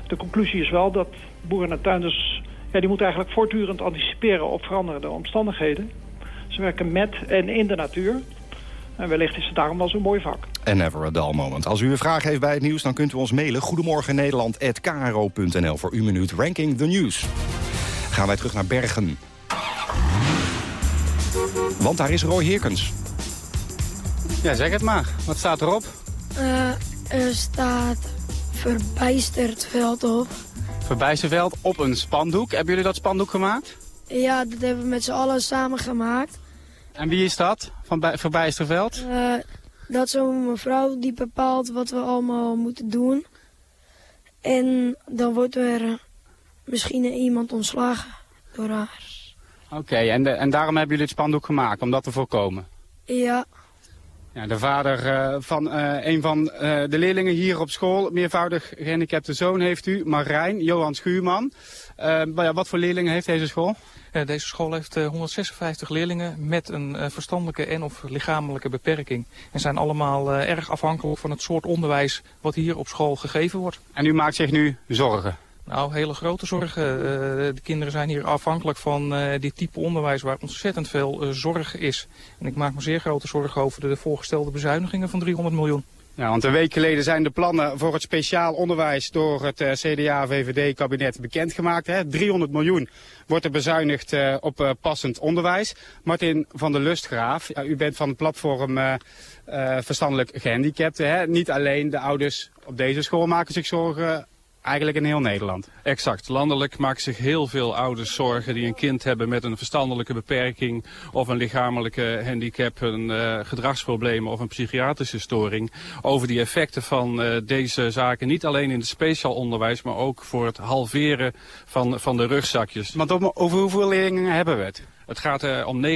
De conclusie is wel dat boeren en tuinders... Ja, die moeten eigenlijk voortdurend anticiperen op veranderende omstandigheden. Ze werken met en in de natuur. En wellicht is het daarom wel zo'n mooi vak. En never a dull moment. Als u een vraag heeft bij het nieuws, dan kunt u ons mailen. Goedemorgen Nederland@kro.nl voor uw minuut Ranking the News. Gaan wij terug naar Bergen. Want daar is Roy Heerkens. Ja, zeg het maar. Wat staat erop? Uh, er staat verbijsterd veld op. Verbijsterd veld op een spandoek. Hebben jullie dat spandoek gemaakt? Ja, dat hebben we met z'n allen samen gemaakt. En wie is dat van Verbijsterveld? Uh, dat is zo'n mevrouw die bepaalt wat we allemaal moeten doen. En dan wordt er misschien iemand ontslagen door haar. Oké, en, en daarom hebben jullie het spandoek gemaakt, om dat te voorkomen? Ja. Ja, de vader uh, van uh, een van uh, de leerlingen hier op school, meervoudig gehandicapte zoon heeft u, Marijn, Johan Schuurman. ja, wat voor leerlingen heeft deze school? Deze school heeft 156 leerlingen met een verstandelijke en of lichamelijke beperking. En zijn allemaal erg afhankelijk van het soort onderwijs wat hier op school gegeven wordt. En u maakt zich nu zorgen? Nou, hele grote zorgen. Uh, de kinderen zijn hier afhankelijk van uh, dit type onderwijs waar ontzettend veel uh, zorg is. En ik maak me zeer grote zorgen over de voorgestelde bezuinigingen van 300 miljoen. Ja, want een week geleden zijn de plannen voor het speciaal onderwijs door het CDA-VVD-kabinet bekendgemaakt. Hè. 300 miljoen wordt er bezuinigd op passend onderwijs. Martin van der Lustgraaf, u bent van het platform Verstandelijk Gehandicapten. Hè. Niet alleen de ouders op deze school maken zich zorgen eigenlijk in heel Nederland. Exact. Landelijk maken zich heel veel ouders zorgen die een kind hebben met een verstandelijke beperking of een lichamelijke handicap, een uh, gedragsprobleem of een psychiatrische storing. Over die effecten van uh, deze zaken, niet alleen in het speciaal onderwijs, maar ook voor het halveren van, van de rugzakjes. Want over hoeveel leerlingen hebben we het? Het gaat uh, om 90.000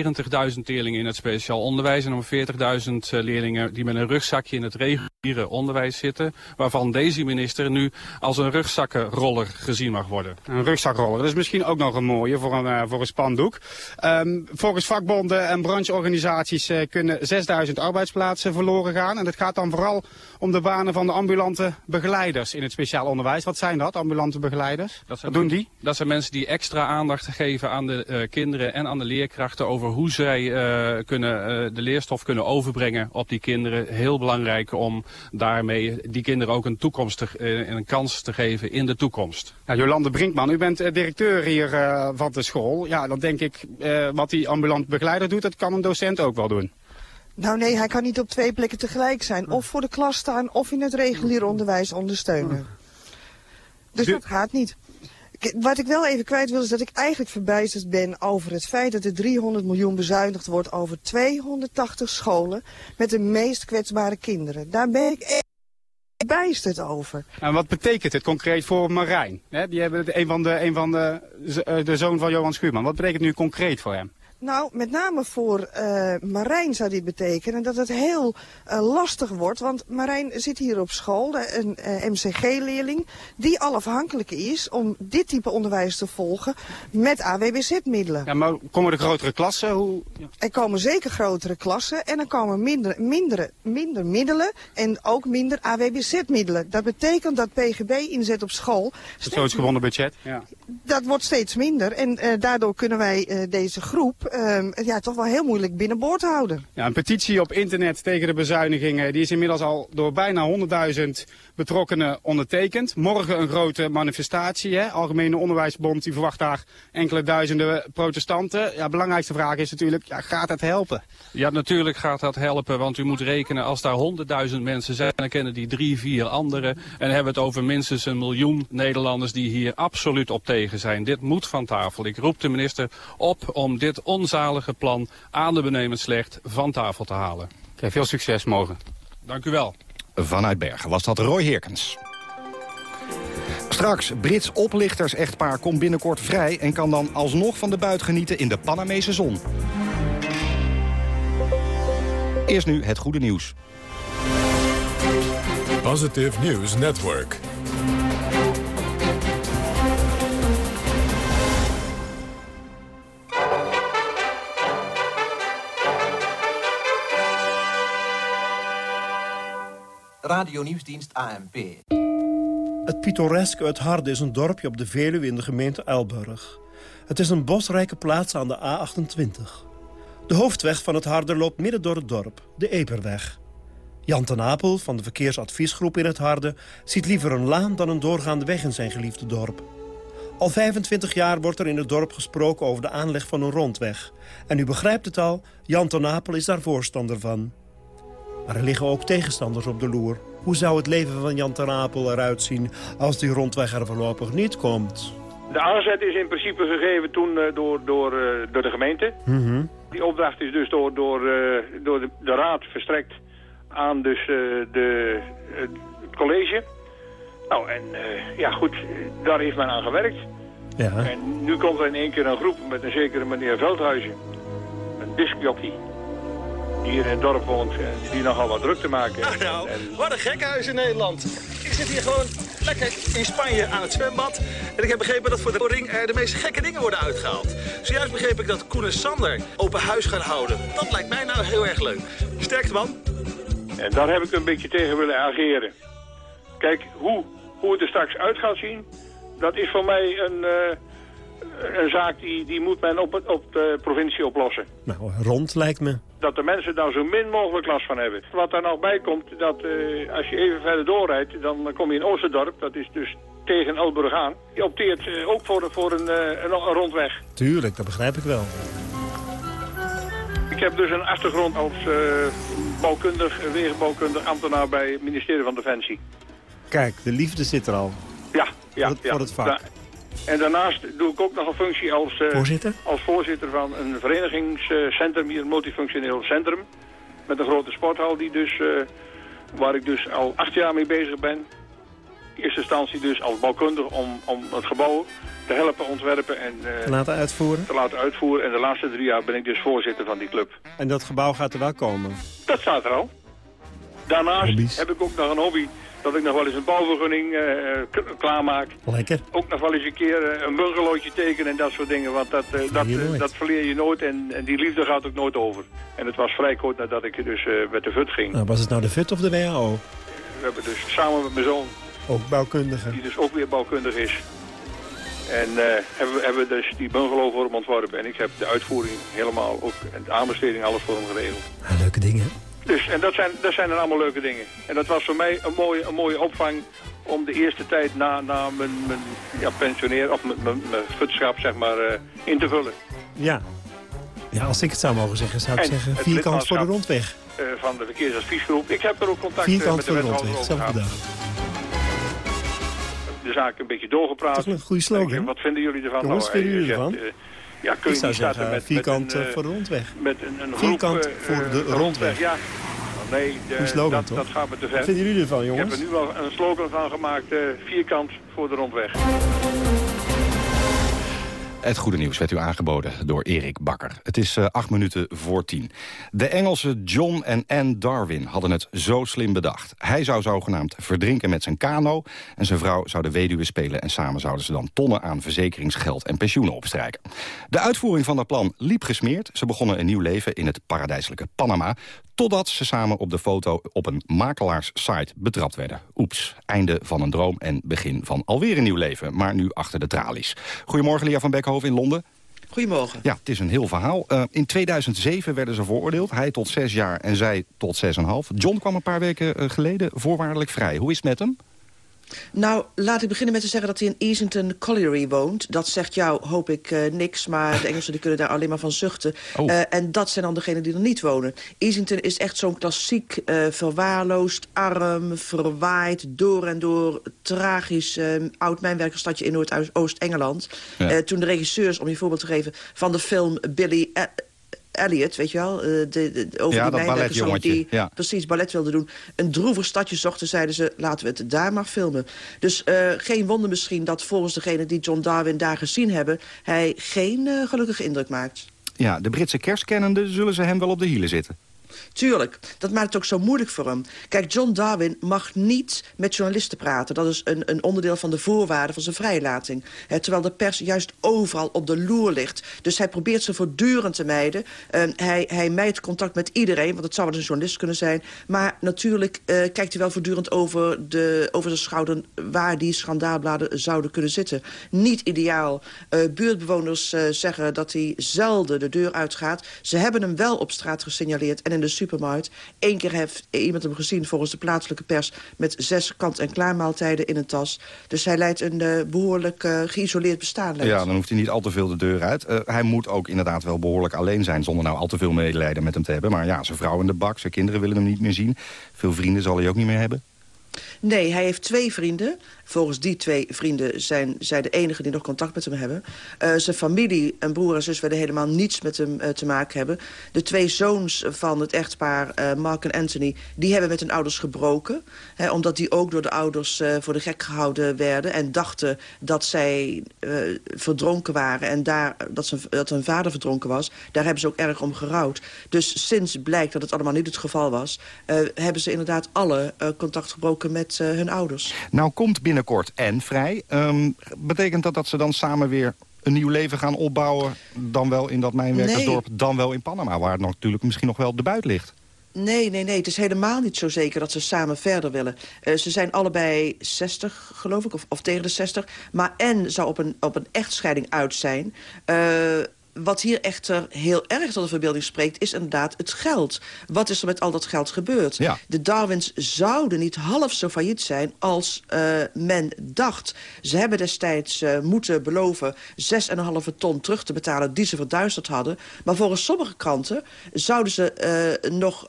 leerlingen in het speciaal onderwijs en om 40.000 uh, leerlingen die met een rugzakje in het reguliere onderwijs zitten. Waarvan deze minister nu als een rugzakkenroller gezien mag worden. Een rugzakroller, dat is misschien ook nog een mooie voor een, uh, voor een spandoek. Um, volgens vakbonden en brancheorganisaties kunnen 6.000 arbeidsplaatsen verloren gaan. En het gaat dan vooral om de banen van de ambulante begeleiders in het speciaal onderwijs. Wat zijn dat, ambulante begeleiders? Dat Wat doen die? Dat zijn mensen die extra aandacht geven aan de kinderen en aan de leerkrachten over hoe zij uh, kunnen, uh, de leerstof kunnen overbrengen op die kinderen. Heel belangrijk om daarmee die kinderen ook een, toekomst te, een kans te geven in de toekomst. Jolande Brinkman, u bent directeur hier van de school. Ja, dan denk ik, wat die ambulant begeleider doet, dat kan een docent ook wel doen. Nou nee, hij kan niet op twee plekken tegelijk zijn. Of voor de klas staan, of in het regulier onderwijs ondersteunen. Dus dat gaat niet. Wat ik wel even kwijt wil is dat ik eigenlijk verbijsterd ben over het feit dat er 300 miljoen bezuinigd wordt over 280 scholen met de meest kwetsbare kinderen. Daar ben ik echt verbijsterd over. En wat betekent het concreet voor Marijn? die hebben een van de, een van de, de zoon van Johan Schuurman. Wat betekent het nu concreet voor hem? Nou, met name voor uh, Marijn zou dit betekenen dat het heel uh, lastig wordt. Want Marijn zit hier op school, een uh, MCG-leerling, die al afhankelijk is om dit type onderwijs te volgen met AWBZ-middelen. Ja, maar komen er grotere klassen? Hoe... Ja. Er komen zeker grotere klassen en er komen minder, minder, minder middelen en ook minder AWBZ-middelen. Dat betekent dat PGB inzet op school... Het gewonnen budget? Ja. Dat wordt steeds minder en daardoor kunnen wij deze groep uh, ja, toch wel heel moeilijk binnenboord houden. Ja, een petitie op internet tegen de bezuinigingen die is inmiddels al door bijna 100.000 betrokkenen ondertekend. Morgen een grote manifestatie. Hè? Algemene Onderwijsbond die verwacht daar enkele duizenden protestanten. Ja, belangrijkste vraag is natuurlijk, ja, gaat dat helpen? Ja, natuurlijk gaat dat helpen, want u moet rekenen als daar 100.000 mensen zijn, dan kennen die drie, vier anderen. En hebben we het over minstens een miljoen Nederlanders die hier absoluut op tegen zijn. Dit moet van tafel. Ik roep de minister op om dit onzalige plan aan de benemend slecht van tafel te halen. Okay, veel succes morgen. Dank u wel. Vanuit Bergen was dat Roy Heerkens. Straks, Brits oplichters-echtpaar komt binnenkort vrij... en kan dan alsnog van de buit genieten in de Panamese zon. Eerst nu het goede nieuws. Positive News Network. Radionieuwsdienst ANP. Het pittoreske Het Harde is een dorpje op de Veluwe in de gemeente Uilburg. Het is een bosrijke plaats aan de A28. De hoofdweg van Het Harde loopt midden door het dorp, de Eperweg. Jan ten Apel van de verkeersadviesgroep in Het Harde... ziet liever een laan dan een doorgaande weg in zijn geliefde dorp. Al 25 jaar wordt er in het dorp gesproken over de aanleg van een rondweg. En u begrijpt het al, Jan ten Apel is daar voorstander van. Maar er liggen ook tegenstanders op de loer. Hoe zou het leven van Jan ten Apel eruit zien als die rondweg er voorlopig niet komt? De aanzet is in principe gegeven toen uh, door, door, uh, door de gemeente. Mm -hmm. Die opdracht is dus door, door, uh, door de, de, raad verstrekt aan dus, de, het college. Nou, en ja goed, daar heeft men aan gewerkt. Ja. En nu komt er in één keer een groep met een zekere meneer Veldhuizen. Een discjockey. Hier in het dorp woont en die nogal wat druk te maken heeft. Nou, nou, wat een gekkenhuis in Nederland. Ik zit hier gewoon lekker in Spanje aan het zwembad. En ik heb begrepen dat voor de ring er de meest gekke dingen worden uitgehaald. Zojuist begreep ik dat Koen en Sander open huis gaan houden. Dat lijkt mij nou heel erg leuk. Sterkte man. En daar heb ik een beetje tegen willen ageren. Kijk, hoe, hoe het er straks uit gaat zien, dat is voor mij een, uh, een zaak die, die moet men op, op de provincie oplossen. Nou, rond lijkt me. Dat de mensen daar zo min mogelijk last van hebben. Wat daar nog bij komt, dat uh, als je even verder doorrijdt, dan kom je in Oosterdorp. Dat is dus tegen Elburg aan. Je opteert uh, ook voor, voor een, een, een rondweg. Tuurlijk, dat begrijp ik wel. Ik heb dus een achtergrond als bouwkundig, wegenbouwkundig ambtenaar bij het ministerie van Defensie. Kijk, de liefde zit er al. Ja, ja. Voor het, ja. voor het vak. Da en daarnaast doe ik ook nog een functie als, uh, voorzitter? als voorzitter van een verenigingscentrum, hier een multifunctioneel centrum. Met een grote sporthal die dus, uh, waar ik dus al acht jaar mee bezig ben. In eerste instantie dus als bouwkundig om, om het gebouw te helpen ontwerpen en uh, te laten uitvoeren. Te laten uitvoeren. En de laatste drie jaar ben ik dus voorzitter van die club. En dat gebouw gaat er wel komen? Dat staat er al. Daarnaast Hobbies. heb ik ook nog een hobby dat ik nog wel eens een bouwvergunning uh, klaarmaak. Lekker. Ook nog wel eens een keer uh, een bungalowtje tekenen en dat soort dingen. Want dat, uh, dat, dat verleer je nooit en, en, die liefde gaat ook nooit over. En het was vrij kort nadat ik dus met de VUT ging. Nou, was het nou de VUT of de WHO? We hebben dus samen met mijn zoon... Ook bouwkundige. Die dus ook weer bouwkundig is. En hebben, we, hebben we dus die bungalow voor hem ontworpen. En ik heb de uitvoering helemaal, ook en de aanbesteding, alles voor hem geregeld. Ja, leuke dingen. Dus, en dat zijn, dat zijn dan allemaal leuke dingen. En dat was voor mij een mooie, een mooie opvang om de eerste tijd na, na mijn, mijn ja, pensioneer, of mijn, mijn, mijn futschap, zeg maar, uh, in te vullen. Ja. Ja, als ik het zou mogen zeggen, zou ik en zeggen vierkant voor de rondweg. Uh, van de verkeersadviesgroep. Ik heb er ook contact vierkant met de voor de rondweg, zelfde dag. De zaak een beetje doorgepraat. Dat is een goede slogan. Wat vinden jullie ervan? Jongens, nou, vinden jullie ervan? Uh, ja, kun je ik zou niet zeggen, met, vierkant met een, voor de rondweg. Met een, een vierkant groep, voor de rondweg. Ja, nee, de, slogan, dat, toch? dat gaat me te ver. Wat vinden jullie ervan, jongens? Ik heb er nu al een slogan van gemaakt, vierkant voor de rondweg. Het goede nieuws werd u aangeboden door Erik Bakker. Het is uh, acht minuten voor tien. De Engelsen John en Anne Darwin hadden het zo slim bedacht. Hij zou zogenaamd verdrinken met zijn kano... en zijn vrouw zou de weduwe spelen... en samen zouden ze dan tonnen aan verzekeringsgeld en pensioenen opstrijken. De uitvoering van dat plan liep gesmeerd. Ze begonnen een nieuw leven in het paradijselijke Panama... totdat ze samen op de foto op een makelaarssite betrapt werden. Oeps, einde van een droom en begin van alweer een nieuw leven... maar nu achter de tralies. Goedemorgen, Lia van Beckhoven in Londen. Goedemorgen. Ja, het is een heel verhaal. Uh, in 2007 werden ze veroordeeld. Hij tot zes jaar en zij tot zes en half. John kwam een paar weken uh, geleden voorwaardelijk vrij. Hoe is het met hem? Nou, laat ik beginnen met te zeggen dat hij in Easington Colliery woont. Dat zegt jou, hoop ik, uh, niks, maar de Engelsen die kunnen daar alleen maar van zuchten. Oh. Uh, en dat zijn dan degenen die er niet wonen. Easington is echt zo'n klassiek, uh, verwaarloosd, arm, verwaaid, door en door tragisch oud mijnwerkerstadje in Noordoost-Engeland. Ja. toen de regisseurs, om je voorbeeld te geven, van de film Billy... Elliot, weet je wel, de, de, over ja, die mijnwerkerszoon die ja. precies ballet wilde doen. Een droevig stadje zochten, zeiden ze, laten we het daar maar filmen. Dus uh, geen wonder misschien dat volgens degene die John Darwin daar gezien hebben... hij geen uh, gelukkige indruk maakt. Ja, de Britse kerstkennende zullen ze hem wel op de hielen zitten. Tuurlijk, dat maakt het ook zo moeilijk voor hem. Kijk, John Darwin mag niet met journalisten praten. Dat is een, een onderdeel van de voorwaarden van zijn vrijlating. terwijl de pers juist overal op de loer ligt. Dus hij probeert ze voortdurend te mijden. hij, hij mijdt contact met iedereen, want het zou wel een journalist kunnen zijn. Maar natuurlijk uh, kijkt hij wel voortdurend over, de, over zijn schouder... waar die schandaalbladen zouden kunnen zitten. Niet ideaal. Uh, buurtbewoners uh, zeggen dat hij zelden de deur uitgaat. Ze hebben hem wel op straat gesignaleerd en in de supermarkt. Eén keer heeft iemand hem gezien volgens de plaatselijke pers... met zes kant-en-klaar maaltijden in een tas. Dus hij leidt een uh, behoorlijk uh, geïsoleerd bestaan. Ja, dan hoeft hij niet al te veel de deur uit. Uh, hij moet ook inderdaad wel behoorlijk alleen zijn... zonder nou al te veel medelijden met hem te hebben. Maar ja, zijn vrouw in de bak, zijn kinderen willen hem niet meer zien. Veel vrienden zal hij ook niet meer hebben. Nee, hij heeft twee vrienden. Volgens die twee vrienden zijn zij de enigen die nog contact met hem hebben. Uh, zijn familie en broer en zus willen helemaal niets met hem uh, te maken hebben. De twee zoons van het echtpaar, uh, Mark en Anthony... die hebben met hun ouders gebroken. Hè, omdat die ook door de ouders voor de gek gehouden werden... en dachten dat zij verdronken waren... en daar, dat, ze, dat hun vader verdronken was. Daar hebben ze ook erg om gerouwd. Dus sinds blijkt dat het allemaal niet het geval was... hebben ze inderdaad alle contact gebroken met hun ouders. Nou komt binnen binnenkort en vrij. Um, betekent dat dat ze dan samen weer een nieuw leven gaan opbouwen... dan wel in dat mijnwerkersdorp, nee. dan wel in Panama... waar het natuurlijk misschien nog wel de buit ligt? Nee, nee, nee. Het is helemaal niet zo zeker dat ze samen verder willen. Uh, ze zijn allebei 60, geloof ik, of, of tegen de 60. Maar en zou op een, op een echtscheiding uit zijn. Uh, wat hier echter heel erg tot de verbeelding spreekt... is inderdaad het geld. Wat is er met al dat geld gebeurd? Ja. De Darwins zouden niet half zo failliet zijn als uh, men dacht. Ze hebben destijds uh, moeten beloven 6,5 ton terug te betalen... die ze verduisterd hadden. Maar volgens sommige kranten zouden ze uh, nog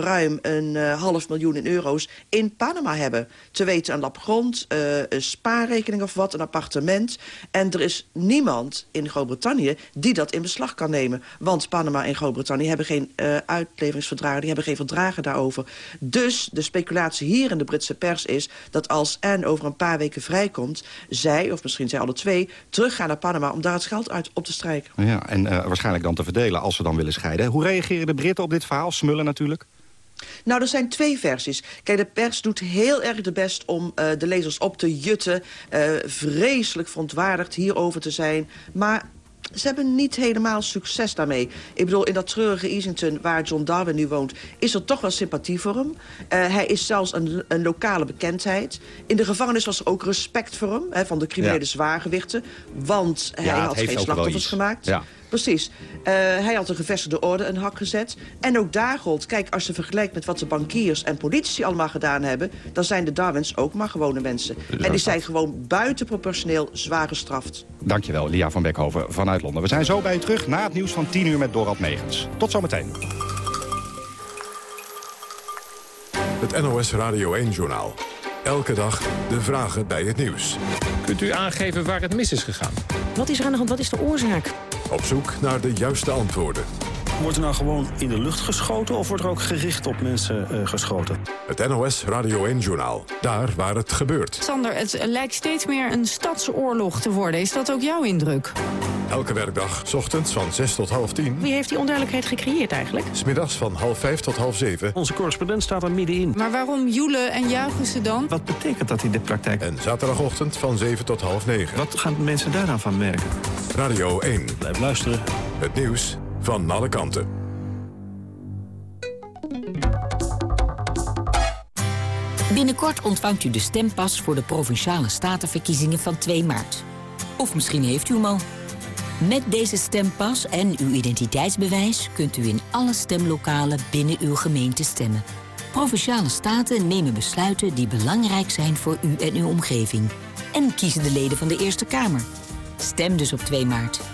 ruim een half miljoen in euro's... in Panama hebben. Te weten een lap grond, een spaarrekening of wat, een appartement. En er is niemand in Groot-Brittannië die dat in beslag kan nemen. Want Panama en Groot-Brittannië hebben geen uh, uitleveringsverdragen... die hebben geen verdragen daarover. Dus de speculatie hier in de Britse pers is... dat als Anne over een paar weken vrijkomt... zij, of misschien zij alle twee, teruggaan naar Panama... om daar het geld uit op te strijken. Ja, en uh, waarschijnlijk dan te verdelen als ze dan willen scheiden. Hoe reageren de Britten op dit verhaal? Smullen natuurlijk. Nou, er zijn twee versies. Kijk, de pers doet heel erg de best om uh, de lezers op te jutten. Uh, vreselijk verontwaardigd hierover te zijn. Maar ze hebben niet helemaal succes daarmee. Ik bedoel, in dat treurige Easington, waar John Darwin nu woont... is er toch wel sympathie voor hem. Uh, hij is zelfs een, een, lokale bekendheid. In de gevangenis was er ook respect voor hem... Hè, van de criminele ja. zwaargewichten. Want hij had geen slachtoffers gemaakt. Ja. Precies. Uh, hij had de gevestigde orde een hak gezet. En ook daar gold, kijk, als je vergelijkt met wat de bankiers en politici allemaal gedaan hebben... dan zijn de Darwins ook maar gewone mensen. Dus en die zijn gewoon buitenproportioneel zwaar gestraft. Dankjewel, Lia van Beckhoven vanuit Londen. We zijn zo bij u terug na het nieuws van 10 uur met Dorald Megens. Tot zometeen. Het NOS Radio 1-journaal. Elke dag de vragen bij het nieuws. Kunt u aangeven waar het mis is gegaan? Wat is er aan de hand? Wat is de oorzaak? Op zoek naar de juiste antwoorden. Wordt er nou gewoon in de lucht geschoten of wordt er ook gericht op mensen uh, geschoten? Het NOS Radio 1-journaal. Daar waar het gebeurt. Sander, het lijkt steeds meer een stadsoorlog te worden. Is dat ook jouw indruk? Elke werkdag, s ochtends van 6 tot half 10. Wie heeft die onduidelijkheid gecreëerd eigenlijk? Smiddags van half 5 tot half 7. Onze correspondent staat er middenin. Maar waarom joelen en juichen ze dan? Wat betekent dat in de praktijk? En zaterdagochtend van 7 tot half 9. Wat gaan mensen daar dan van merken? Radio 1. Blijf luisteren. Het nieuws van alle kanten. Binnenkort ontvangt u de stempas voor de Provinciale Statenverkiezingen van 2 maart. Of misschien heeft u hem al. Met deze stempas en uw identiteitsbewijs kunt u in alle stemlokalen binnen uw gemeente stemmen. Provinciale staten nemen besluiten die belangrijk zijn voor u en uw omgeving. En kiezen de leden van de Eerste Kamer. Stem dus op 2 maart.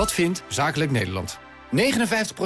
Wat vindt Zakelijk Nederland? 59